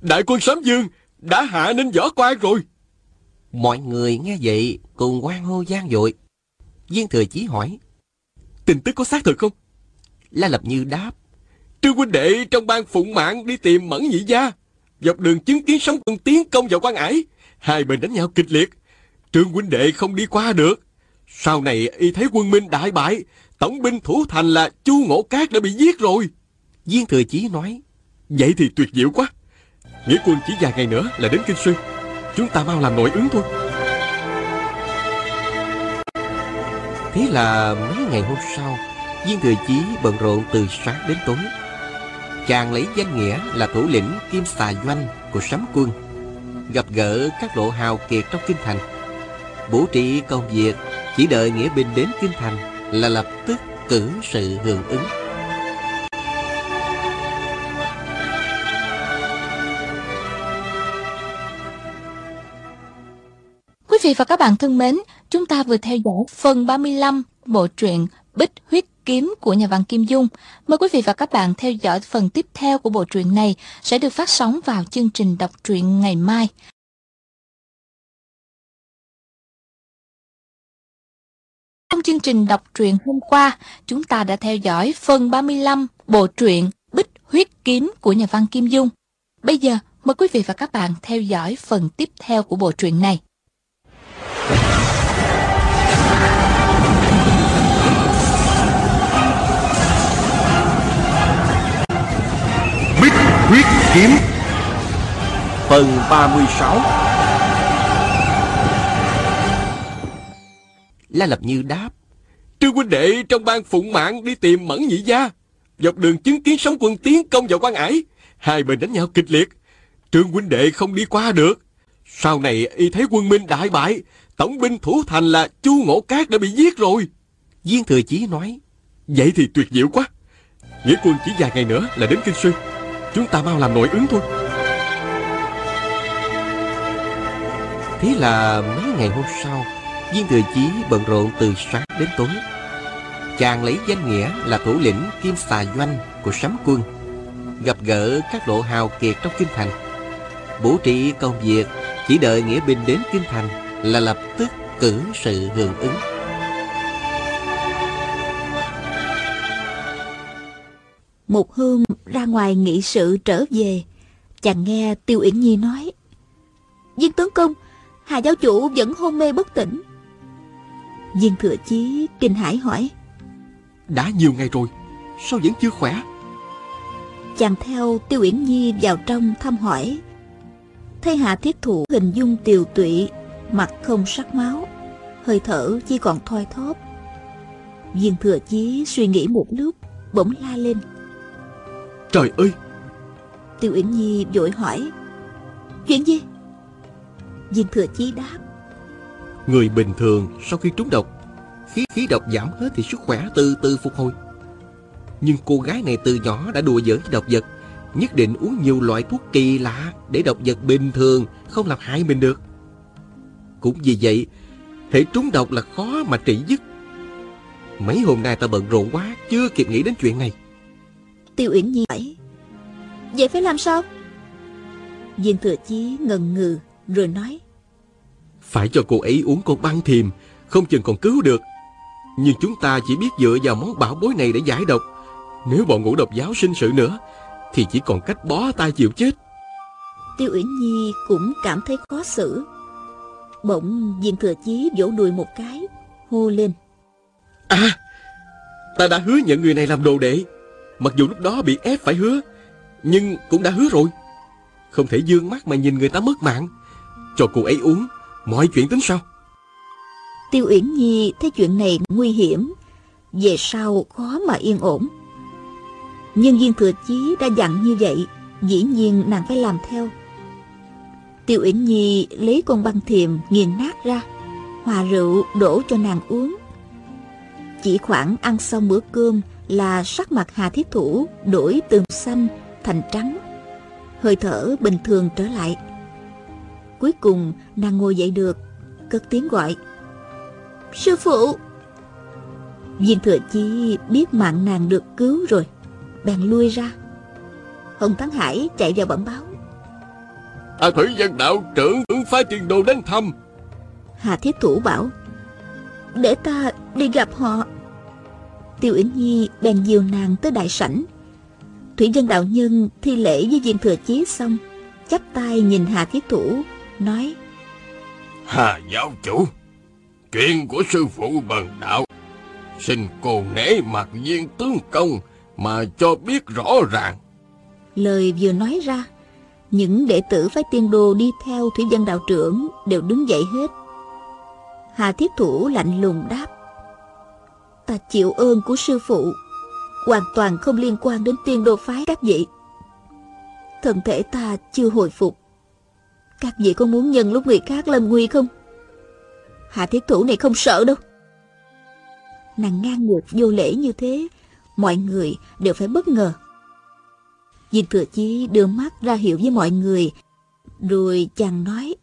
Đại quân Sám Dương đã hạ nên võ quan rồi. Mọi người nghe vậy cùng quan hô gian dội. Viên thừa chí hỏi Tin tức có xác thực không La Lập Như đáp. Trương huynh đệ trong ban phụng mạng đi tìm mẫn nhị gia. Dọc đường chứng kiến sóng quân tiến công vào quan ải. Hai bên đánh nhau kịch liệt. Trương huynh đệ không đi qua được. Sau này y thấy quân minh đại bại. Tổng binh thủ thành là Chu Ngộ Cát đã bị giết rồi. Viên Thừa Chí nói. Vậy thì tuyệt diệu quá. Nghĩa quân chỉ vài ngày nữa là đến Kinh Xuyên. Chúng ta mau làm nội ứng thôi. Thế là mấy ngày hôm sau Viên Thừa Chí bận rộn từ sáng đến tối. Chàng lấy danh nghĩa là thủ lĩnh Kim Xà Doanh của sấm quân Gặp gỡ các lộ hào kiệt trong kinh thành. Bố trí công việc Chỉ đợi nghĩa binh đến kinh thành Là lập tức cử sự hưởng ứng. Quý vị và các bạn thân mến, chúng ta vừa theo dõi phần 35 bộ truyện Bích Huyết kiếm của nhà văn Kim Dung. Mời quý vị và các bạn theo dõi phần tiếp theo của bộ truyện này sẽ được phát sóng vào chương trình đọc truyện ngày mai. Trong chương trình đọc truyện hôm qua, chúng ta đã theo dõi phần 35 bộ truyện Bích Huyết Kiếm của nhà văn Kim Dung. Bây giờ, mời quý vị và các bạn theo dõi phần tiếp theo của bộ truyện này. Huyết kiếm. Phần 36 La Lập Như đáp. Trương huynh đệ trong ban phụng mạng đi tìm mẫn nhị gia. Dọc đường chứng kiến sóng quân tiến công vào quan ải. Hai bên đánh nhau kịch liệt. Trương huynh đệ không đi qua được. Sau này y thấy quân minh đại bại. Tổng binh thủ thành là Chu Ngộ Cát đã bị giết rồi. Viên Thừa Chí nói. Vậy thì tuyệt diệu quá. Nghĩa quân chỉ vài ngày nữa là đến Kinh Sư Chúng ta mau làm nội ứng thôi. Thế là mấy ngày hôm sau, Viên Thừa Chí bận rộn từ sáng đến tối. Chàng lấy danh nghĩa là thủ lĩnh Kim Xà Doanh của sấm quân, Gặp gỡ các độ hào kiệt trong Kinh Thành. Bố trí công việc, Chỉ đợi Nghĩa binh đến Kinh Thành Là lập tức cử sự hưởng ứng. Một hôm ra ngoài nghị sự trở về. Chàng nghe Tiêu Uyển Nhi nói Viên tướng công Hà giáo chủ vẫn hôn mê bất tỉnh. Viên thừa chí kinh hãi hỏi Đã nhiều ngày rồi Sao vẫn chưa khỏe? Chàng theo Tiêu Uyển Nhi vào trong thăm hỏi. Thấy Hạ Thiết Thụ hình dung tiều tụy Mặt không sắc máu Hơi thở chỉ còn thoi thóp. Viên thừa chí suy nghĩ một lúc Bỗng la lên Trời ơi! Tiêu Uyển Nhi vội hỏi. Chuyện gì Viên thừa chí đáp. Người bình thường sau khi trúng độc Khí khí độc giảm hết thì sức khỏe từ từ phục hồi. Nhưng cô gái này từ nhỏ đã đùa giỡn với độc vật Nhất định uống nhiều loại thuốc kỳ lạ Để độc vật bình thường không làm hại mình được. Cũng vì vậy Thể trúng độc là khó mà trị dứt. Mấy hôm nay ta bận rộn quá Chưa kịp nghĩ đến chuyện này Tiêu Uyển Nhi hỏi. Vậy phải làm sao? Viên thừa chí ngần ngừ Rồi nói. Phải cho cô ấy uống con băng thiềm Không chừng còn cứu được. Nhưng chúng ta chỉ biết dựa vào món bảo bối này để giải độc. Nếu bọn ngũ độc giáo sinh sự nữa Thì chỉ còn cách bó tay chịu chết. Tiêu Uyển Nhi cũng cảm thấy khó xử. Bỗng viên thừa chí vỗ đùi một cái Hô lên. À Ta đã hứa nhận người này làm đồ đệ Mặc dù lúc đó bị ép phải hứa, Nhưng cũng đã hứa rồi. Không thể dương mắt mà nhìn người ta mất mạng. Cho cô ấy uống, Mọi chuyện tính sau. Tiêu Uyển Nhi thấy chuyện này nguy hiểm. Về sau khó mà yên ổn. Nhưng viên thừa chí đã dặn như vậy, Dĩ nhiên nàng phải làm theo. Tiêu Uyển Nhi lấy con băng thiềm nghiền nát ra, Hòa rượu đổ cho nàng uống. Chỉ khoảng ăn xong bữa cơm là sắc mặt Hà Thiết Thủ đổi từ xanh thành trắng. Hơi thở bình thường trở lại. Cuối cùng nàng ngồi dậy được Cất tiếng gọi. Sư phụ! Viên thừa chi biết mạng nàng được cứu rồi Bèn lui ra. Hồng Thắng Hải chạy vào bẩm báo. À thủy dân đạo trưởng ứng phái tiền đồ đến thăm. Hà Thiết Thủ bảo Để ta đi gặp họ Tiêu Yến Nhi bèn dìu nàng tới đại sảnh. Thủy dân đạo nhân thi lễ với viên thừa chí xong chắp tay nhìn Hà Thiết Thủ Nói Hà giáo chủ Chuyện của sư phụ bần đạo Xin cô nể mặt viên tướng công Mà cho biết rõ ràng. Lời vừa nói ra Những đệ tử phái tiên đồ đi theo thủy dân đạo trưởng Đều đứng dậy hết. Hà Thiết Thủ lạnh lùng đáp Ta chịu ơn của sư phụ. Hoàn toàn không liên quan đến tiên đô phái các vị. Thân thể ta chưa hồi phục. Các vị có muốn nhân lúc người khác lâm nguy không? Hạ thiết thủ này không sợ đâu. Nàng ngang ngược vô lễ như thế, Mọi người đều phải bất ngờ. Diệp thừa chí đưa mắt ra hiệu với mọi người, Rồi chàng nói,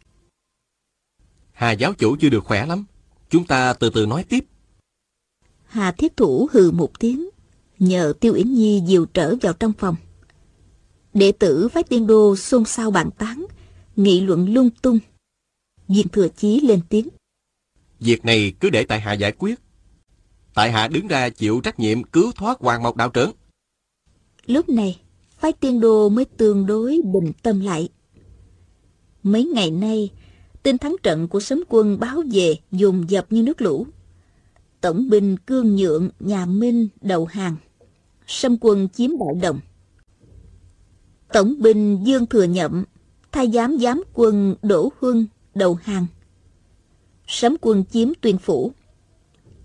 Hà giáo chủ chưa được khỏe lắm. Chúng ta từ từ nói tiếp. Hà thiết thủ hừ một tiếng Nhờ Tiêu Yến Nhi dìu trở vào trong phòng Đệ tử phái tiên đô xôn xao bàn tán Nghị luận lung tung Diên thừa chí lên tiếng Việc này cứ để tại hạ giải quyết Tại hạ đứng ra chịu trách nhiệm cứu thoát Hoàng Mộc đạo trưởng. Lúc này, phái tiên đô mới tương đối bình tâm lại. Mấy ngày nay, tin thắng trận của sấm quân báo về dùng dập như nước lũ. Tổng binh cương nhượng, nhà Minh đầu hàng. xâm quân chiếm đại đồng. Tổng binh Dương Thừa Nhậm, thay giám giám quân Đỗ Huân đầu hàng. Sấm quân chiếm tuyên phủ.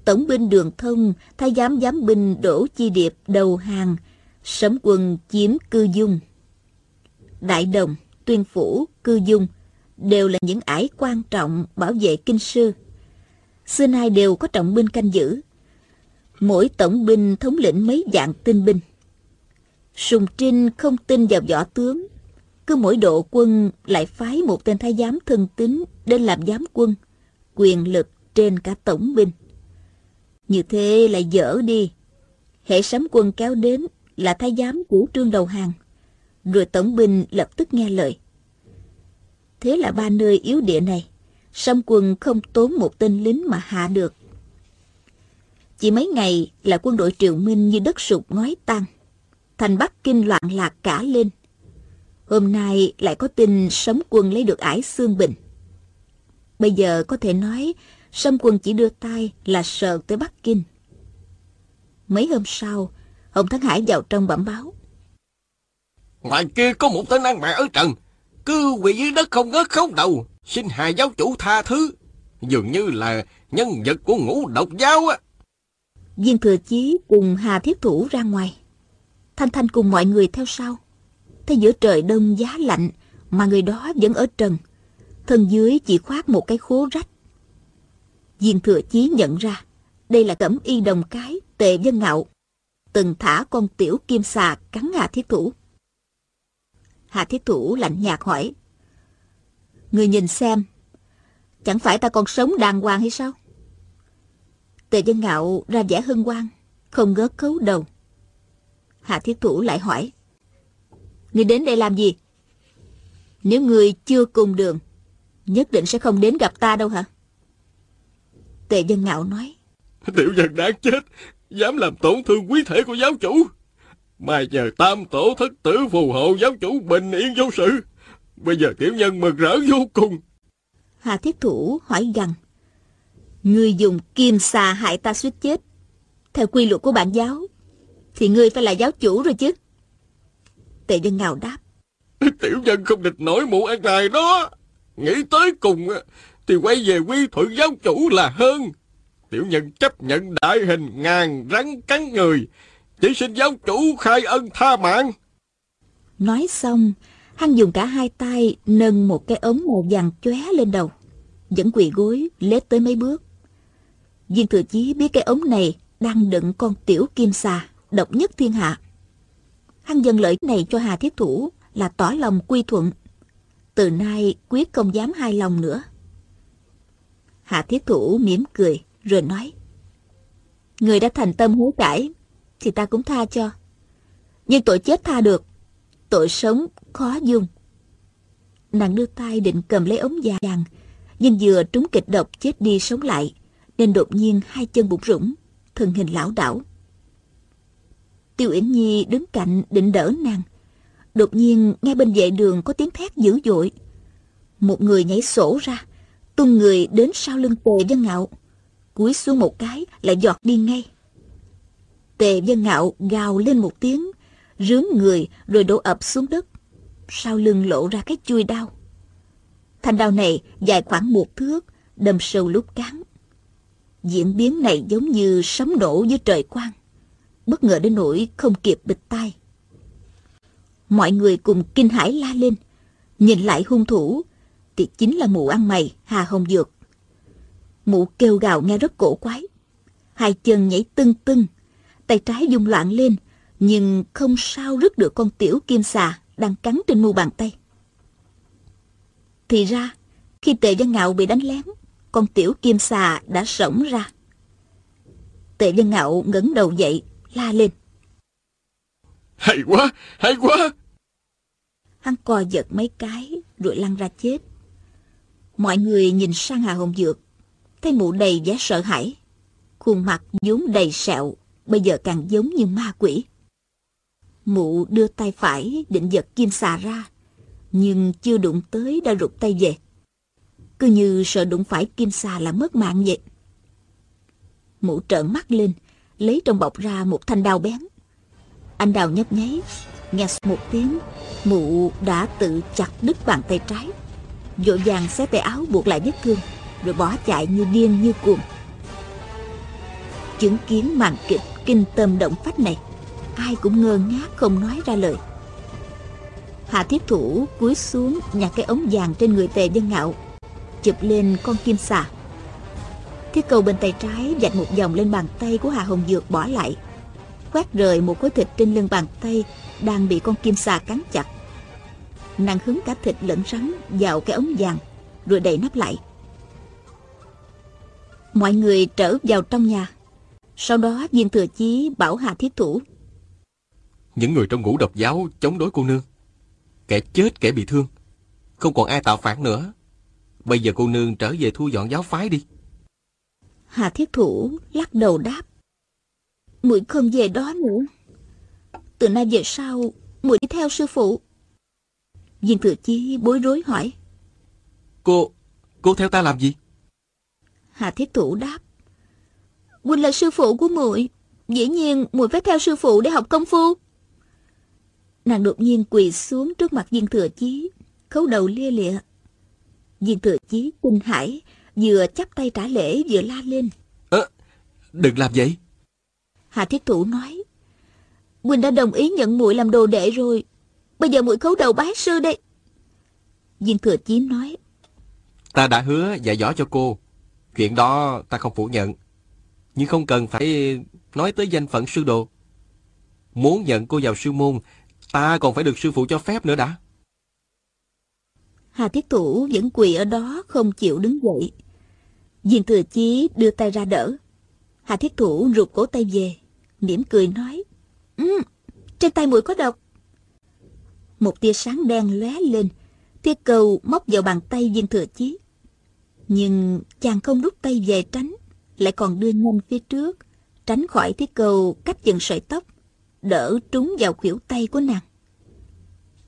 Tổng binh Đường Thông, thay giám giám binh Đỗ Chi Điệp đầu hàng. Sấm quân chiếm cư dung. Đại đồng, tuyên phủ, cư dung đều là những ải quan trọng bảo vệ kinh sư. Xưa nay đều có trọng binh canh giữ. Mỗi tổng binh thống lĩnh mấy dạng tinh binh. Sùng Trinh không tin vào võ tướng. Cứ mỗi độ quân lại phái một tên thái giám thân tín đến làm giám quân, quyền lực trên cả tổng binh. Như thế lại dở đi. Hệ sấm quân kéo đến là thái giám của trương đầu hàng. Rồi tổng binh lập tức nghe lời. Thế là ba nơi yếu địa này, sâm quân không tốn một tên lính mà hạ được. Chỉ mấy ngày là quân đội Triệu Minh như đất sụp ngói tan. Thành Bắc Kinh loạn lạc cả lên. Hôm nay lại có tin sấm quân lấy được ải xương bình. Bây giờ có thể nói sâm quân chỉ đưa tay là sợ tới Bắc Kinh. Mấy hôm sau, Hồng Thắng Hải vào trong bẩm báo. Ngoài kia có một tên ăn mẹ ở trần. Cứ quỳ dưới đất không ngớt khóc đầu. Xin hà giáo chủ tha thứ. Dường như là nhân vật của ngũ độc giáo á. Viên Thừa Chí cùng Hà Thiết Thủ ra ngoài. Thanh Thanh cùng mọi người theo sau. thế giữa trời đông giá lạnh, mà người đó vẫn ở trần. Thân dưới chỉ khoác một cái khố rách. Viên Thừa Chí nhận ra, đây là cẩm y đồng cái tệ dân ngạo. Từng thả con tiểu kim xà cắn Hà Thiết Thủ. Hà Thiết Thủ lạnh nhạt hỏi. Người nhìn xem, chẳng phải ta còn sống đàng hoàng hay sao? Tề dân ngạo ra vẻ hân hoan, không ngớt cấu đầu. Hạ Thiết Thủ lại hỏi. Người đến đây làm gì? Nếu người chưa cùng đường, nhất định sẽ không đến gặp ta đâu hả? Tề dân ngạo nói. <laughs> Tiểu nhân đáng chết, dám làm tổn thương quý thể của giáo chủ. Mai nhờ tam tổ thất tử phù hộ giáo chủ bình yên vô sự. Bây giờ tiểu nhân mừng rỡ vô cùng. Hà Thiết Thủ hỏi gằn. Ngươi dùng kim xà hại ta suýt chết. Theo quy luật của bản giáo, thì ngươi phải là giáo chủ rồi chứ. Tề dân ngào đáp. <laughs> Tiểu nhân không địch nổi mụ ăn này đó. Nghĩ tới cùng thì quay về quy thuận giáo chủ là hơn. Tiểu nhân chấp nhận đại hình ngàn rắn cắn người. Chỉ xin giáo chủ khai ân tha mạng. Nói xong, hắn dùng cả hai tay nâng một cái ống màu vàng chóe lên đầu. Vẫn quỳ gối, lết tới mấy bước. Viên thừa chí biết cái ống này đang đựng con tiểu kim xà, độc nhất thiên hạ. Hắn dâng lợi này cho Hà Thiết Thủ là tỏ lòng quy thuận. Từ nay quyết không dám hai lòng nữa. Hà Thiết Thủ mỉm cười rồi nói. Người đã thành tâm hối cải thì ta cũng tha cho. Nhưng tội chết tha được, tội sống khó dùng. Nàng đưa tay định cầm lấy ống vàng, nhưng vừa trúng kịch độc chết đi sống lại, nên đột nhiên hai chân bụng rũng, thân hình lão đảo. Tiêu Uyển Nhi đứng cạnh định đỡ nàng. Đột nhiên nghe bên vệ đường có tiếng thét dữ dội. Một người nhảy sổ ra, tung người đến sau lưng tề Văn ngạo. Cúi xuống một cái lại giọt đi ngay. Tề Văn ngạo gào lên một tiếng, rướn người rồi đổ ập xuống đất. Sau lưng lộ ra cái chui đau. Thanh đao này dài khoảng một thước, đâm sâu lúc cán. Diễn biến này giống như sấm nổ dưới trời quang. Bất ngờ đến nỗi không kịp bịt tai. Mọi người cùng kinh hãi la lên. Nhìn lại hung thủ thì chính là mụ ăn mày Hà Hồng Dược. Mụ kêu gào nghe rất cổ quái. Hai chân nhảy tưng tưng, tay trái dung loạn lên, nhưng không sao rứt được con tiểu kim xà đang cắn trên mu bàn tay. Thì ra, khi tề dân ngạo bị đánh lén, con tiểu kim xà đã sống ra. Tề dân ngạo ngẩng đầu dậy, la lên. Hay quá, hay quá. Hắn co giật mấy cái, rồi lăn ra chết. Mọi người nhìn sang Hà Hồng Dược, thấy mụ đầy vẻ sợ hãi. Khuôn mặt vốn đầy sẹo, bây giờ càng giống như ma quỷ. Mụ đưa tay phải định giật kim xà ra, nhưng chưa đụng tới đã rụt tay về. Cứ như sợ đụng phải kim xà là mất mạng vậy. Mụ trợn mắt lên, lấy trong bọc ra một thanh đao bén. Anh đào nhấp nháy, nghe một tiếng, mụ đã tự chặt đứt bàn tay trái. Vội vàng xé tay áo buộc lại vết thương, rồi bỏ chạy như điên như cuồng. Chứng kiến màn kịch kinh tâm động phách này, ai cũng ngơ ngác không nói ra lời. Hạ thiết thủ cúi xuống nhặt cái ống vàng trên người tề dân ngạo, chụp lên con kim xà. Thiết cầu bên tay trái dạch một vòng lên bàn tay của Hà Hồng Dược bỏ lại, quét rời một khối thịt trên lưng bàn tay đang bị con kim xà cắn chặt. Nàng hứng cả thịt lẫn rắn vào cái ống vàng, rồi đậy nắp lại. Mọi người trở vào trong nhà. Sau đó viên thừa chí bảo Hà Thiết Thủ. Những người trong ngũ độc giáo chống đối cô nương. Kẻ chết kẻ bị thương. Không còn ai tạo phản nữa. Bây giờ cô nương trở về thu dọn giáo phái đi. Hà Thiết Thủ lắc đầu đáp. Muội không về đó nữa. Từ nay về sau, muội đi theo sư phụ. Viên Thừa Chí bối rối hỏi. Cô, cô theo ta làm gì? Hà Thiết Thủ đáp. Huynh là sư phụ của muội, dĩ nhiên muội phải theo sư phụ để học công phu. Nàng đột nhiên quỳ xuống trước mặt Viên Thừa Chí, khấu đầu lia lịa. Viên Thừa Chí kinh hãi, vừa chắp tay trả lễ vừa la lên. Ơ, đừng làm vậy. Hà Thiết Thủ nói. Huynh đã đồng ý nhận muội làm đồ đệ rồi, bây giờ muội khấu đầu bái sư đây. Viên Thừa Chí nói. Ta đã hứa dạy dỗ cho cô. Chuyện đó ta không phủ nhận. Nhưng không cần phải nói tới danh phận sư đồ. Muốn nhận cô vào sư môn, ta còn phải được sư phụ cho phép nữa đã. Hà Thiết Thủ vẫn quỳ ở đó không chịu đứng dậy. Diện Thừa Chí đưa tay ra đỡ. Hà Thiết Thủ rụt cổ tay về, mỉm cười nói. Ừ, trên tay mũi có độc. Một tia sáng đen lóe lên, Thiết cầu móc vào bàn tay Viên Thừa Chí. Nhưng chàng không rút tay về tránh, lại còn đưa nhanh phía trước, tránh khỏi Thiết cầu cách dần sợi tóc, đỡ trúng vào khuỷu tay của nàng.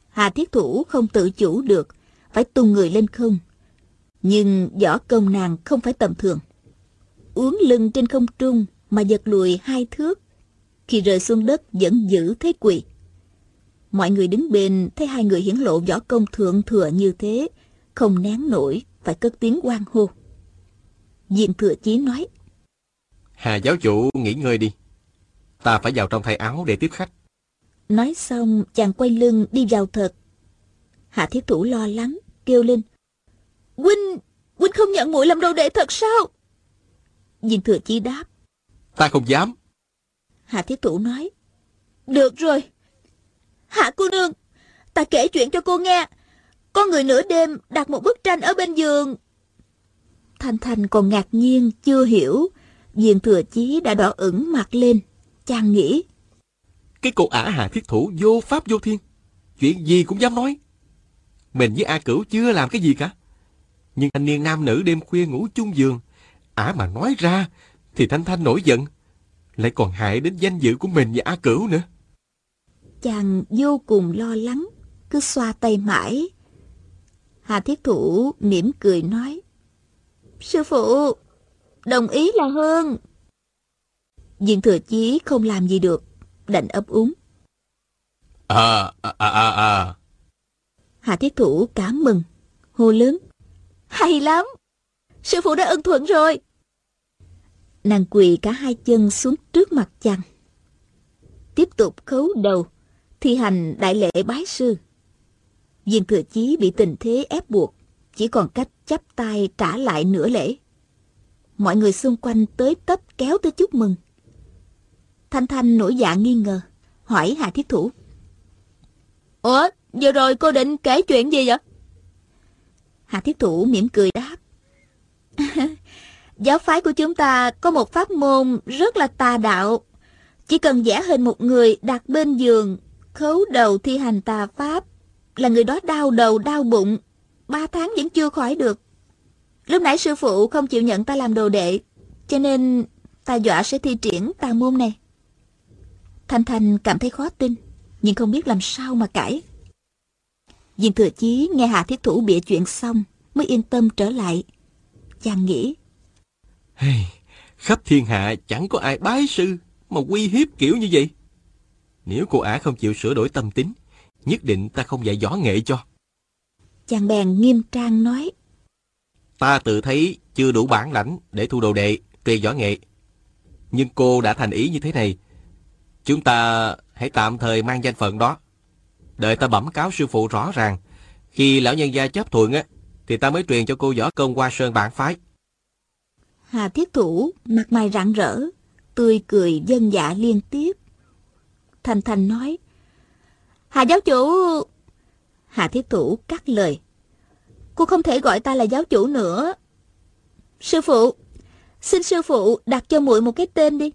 Hà Thiết Thủ không tự chủ được, phải tung người lên không. Nhưng võ công nàng không phải tầm thường. Uống lưng trên không trung mà giật lùi hai thước. Khi rơi xuống đất vẫn giữ thế quỳ. Mọi người đứng bên thấy hai người hiển lộ võ công thượng thừa như thế, không nén nổi, phải cất tiếng quan hô. Diện thừa chí nói. Hà giáo chủ nghỉ ngơi đi. Ta phải vào trong thay áo để tiếp khách. Nói xong chàng quay lưng đi vào thật. Hạ thiết thủ lo lắng, kêu lên. Huynh, Huynh không nhận muội làm đồ đệ thật sao? Diện thừa chí đáp. Ta không dám. Hạ thiết thủ nói. Được rồi. Hạ cô nương, ta kể chuyện cho cô nghe. Có người nửa đêm đặt một bức tranh ở bên giường. Thanh Thanh còn ngạc nhiên, chưa hiểu. Diện thừa chí đã đỏ ửng mặt lên. Chàng nghĩ. Cái cô ả hà thiết thủ vô pháp vô thiên. Chuyện gì cũng dám nói. Mình với A Cửu chưa làm cái gì cả. Nhưng thanh niên nam nữ đêm khuya ngủ chung giường. Ả mà nói ra thì Thanh Thanh nổi giận. Lại còn hại đến danh dự của mình và A Cửu nữa. Chàng vô cùng lo lắng, cứ xoa tay mãi. Hà Thiết Thủ mỉm cười nói. Sư phụ, đồng ý là hơn. Diện thừa chí không làm gì được, đành ấp úng. À, à, à, à, à. Hà Thiết Thủ cảm mừng, hô lớn. Hay lắm, sư phụ đã ân thuận rồi. Nàng quỳ cả hai chân xuống trước mặt chàng. Tiếp tục khấu đầu, thi hành đại lễ bái sư. Viên thừa chí bị tình thế ép buộc, chỉ còn cách chắp tay trả lại nửa lễ. Mọi người xung quanh tới tấp kéo tới chúc mừng. Thanh Thanh nổi dạ nghi ngờ, hỏi Hà Thiết Thủ. Ủa, vừa rồi cô định kể chuyện gì vậy? Hà Thiết Thủ mỉm cười đáp. <laughs> Giáo phái của chúng ta có một pháp môn rất là tà đạo. Chỉ cần vẽ hình một người đặt bên giường, khấu đầu thi hành tà pháp, là người đó đau đầu đau bụng, ba tháng vẫn chưa khỏi được. Lúc nãy sư phụ không chịu nhận ta làm đồ đệ, cho nên Ta dọa sẽ thi triển tà môn này. Thanh Thanh cảm thấy khó tin, nhưng không biết làm sao mà cãi. Viên Thừa Chí nghe Hà Thiết Thủ bịa chuyện xong, mới yên tâm trở lại. Chàng nghĩ, hey, khắp thiên hạ chẳng có ai bái sư mà uy hiếp kiểu như vậy. Nếu cô ả không chịu sửa đổi tâm tính, nhất định ta không dạy võ nghệ cho. Chàng bèn nghiêm trang nói. Ta tự thấy chưa đủ bản lãnh để thu đồ đệ, truyền võ nghệ. Nhưng cô đã thành ý như thế này. Chúng ta hãy tạm thời mang danh phận đó. Đợi ta bẩm cáo sư phụ rõ ràng. Khi lão nhân gia chấp thuận á, thì ta mới truyền cho cô võ công qua sơn bản phái. Hà Thiết Thủ mặt mày rạng rỡ, tươi cười dân dạ liên tiếp. Thành Thành nói, Hà giáo chủ... Hà Thiết Thủ cắt lời. Cô không thể gọi ta là giáo chủ nữa. Sư phụ, xin sư phụ đặt cho muội một cái tên đi.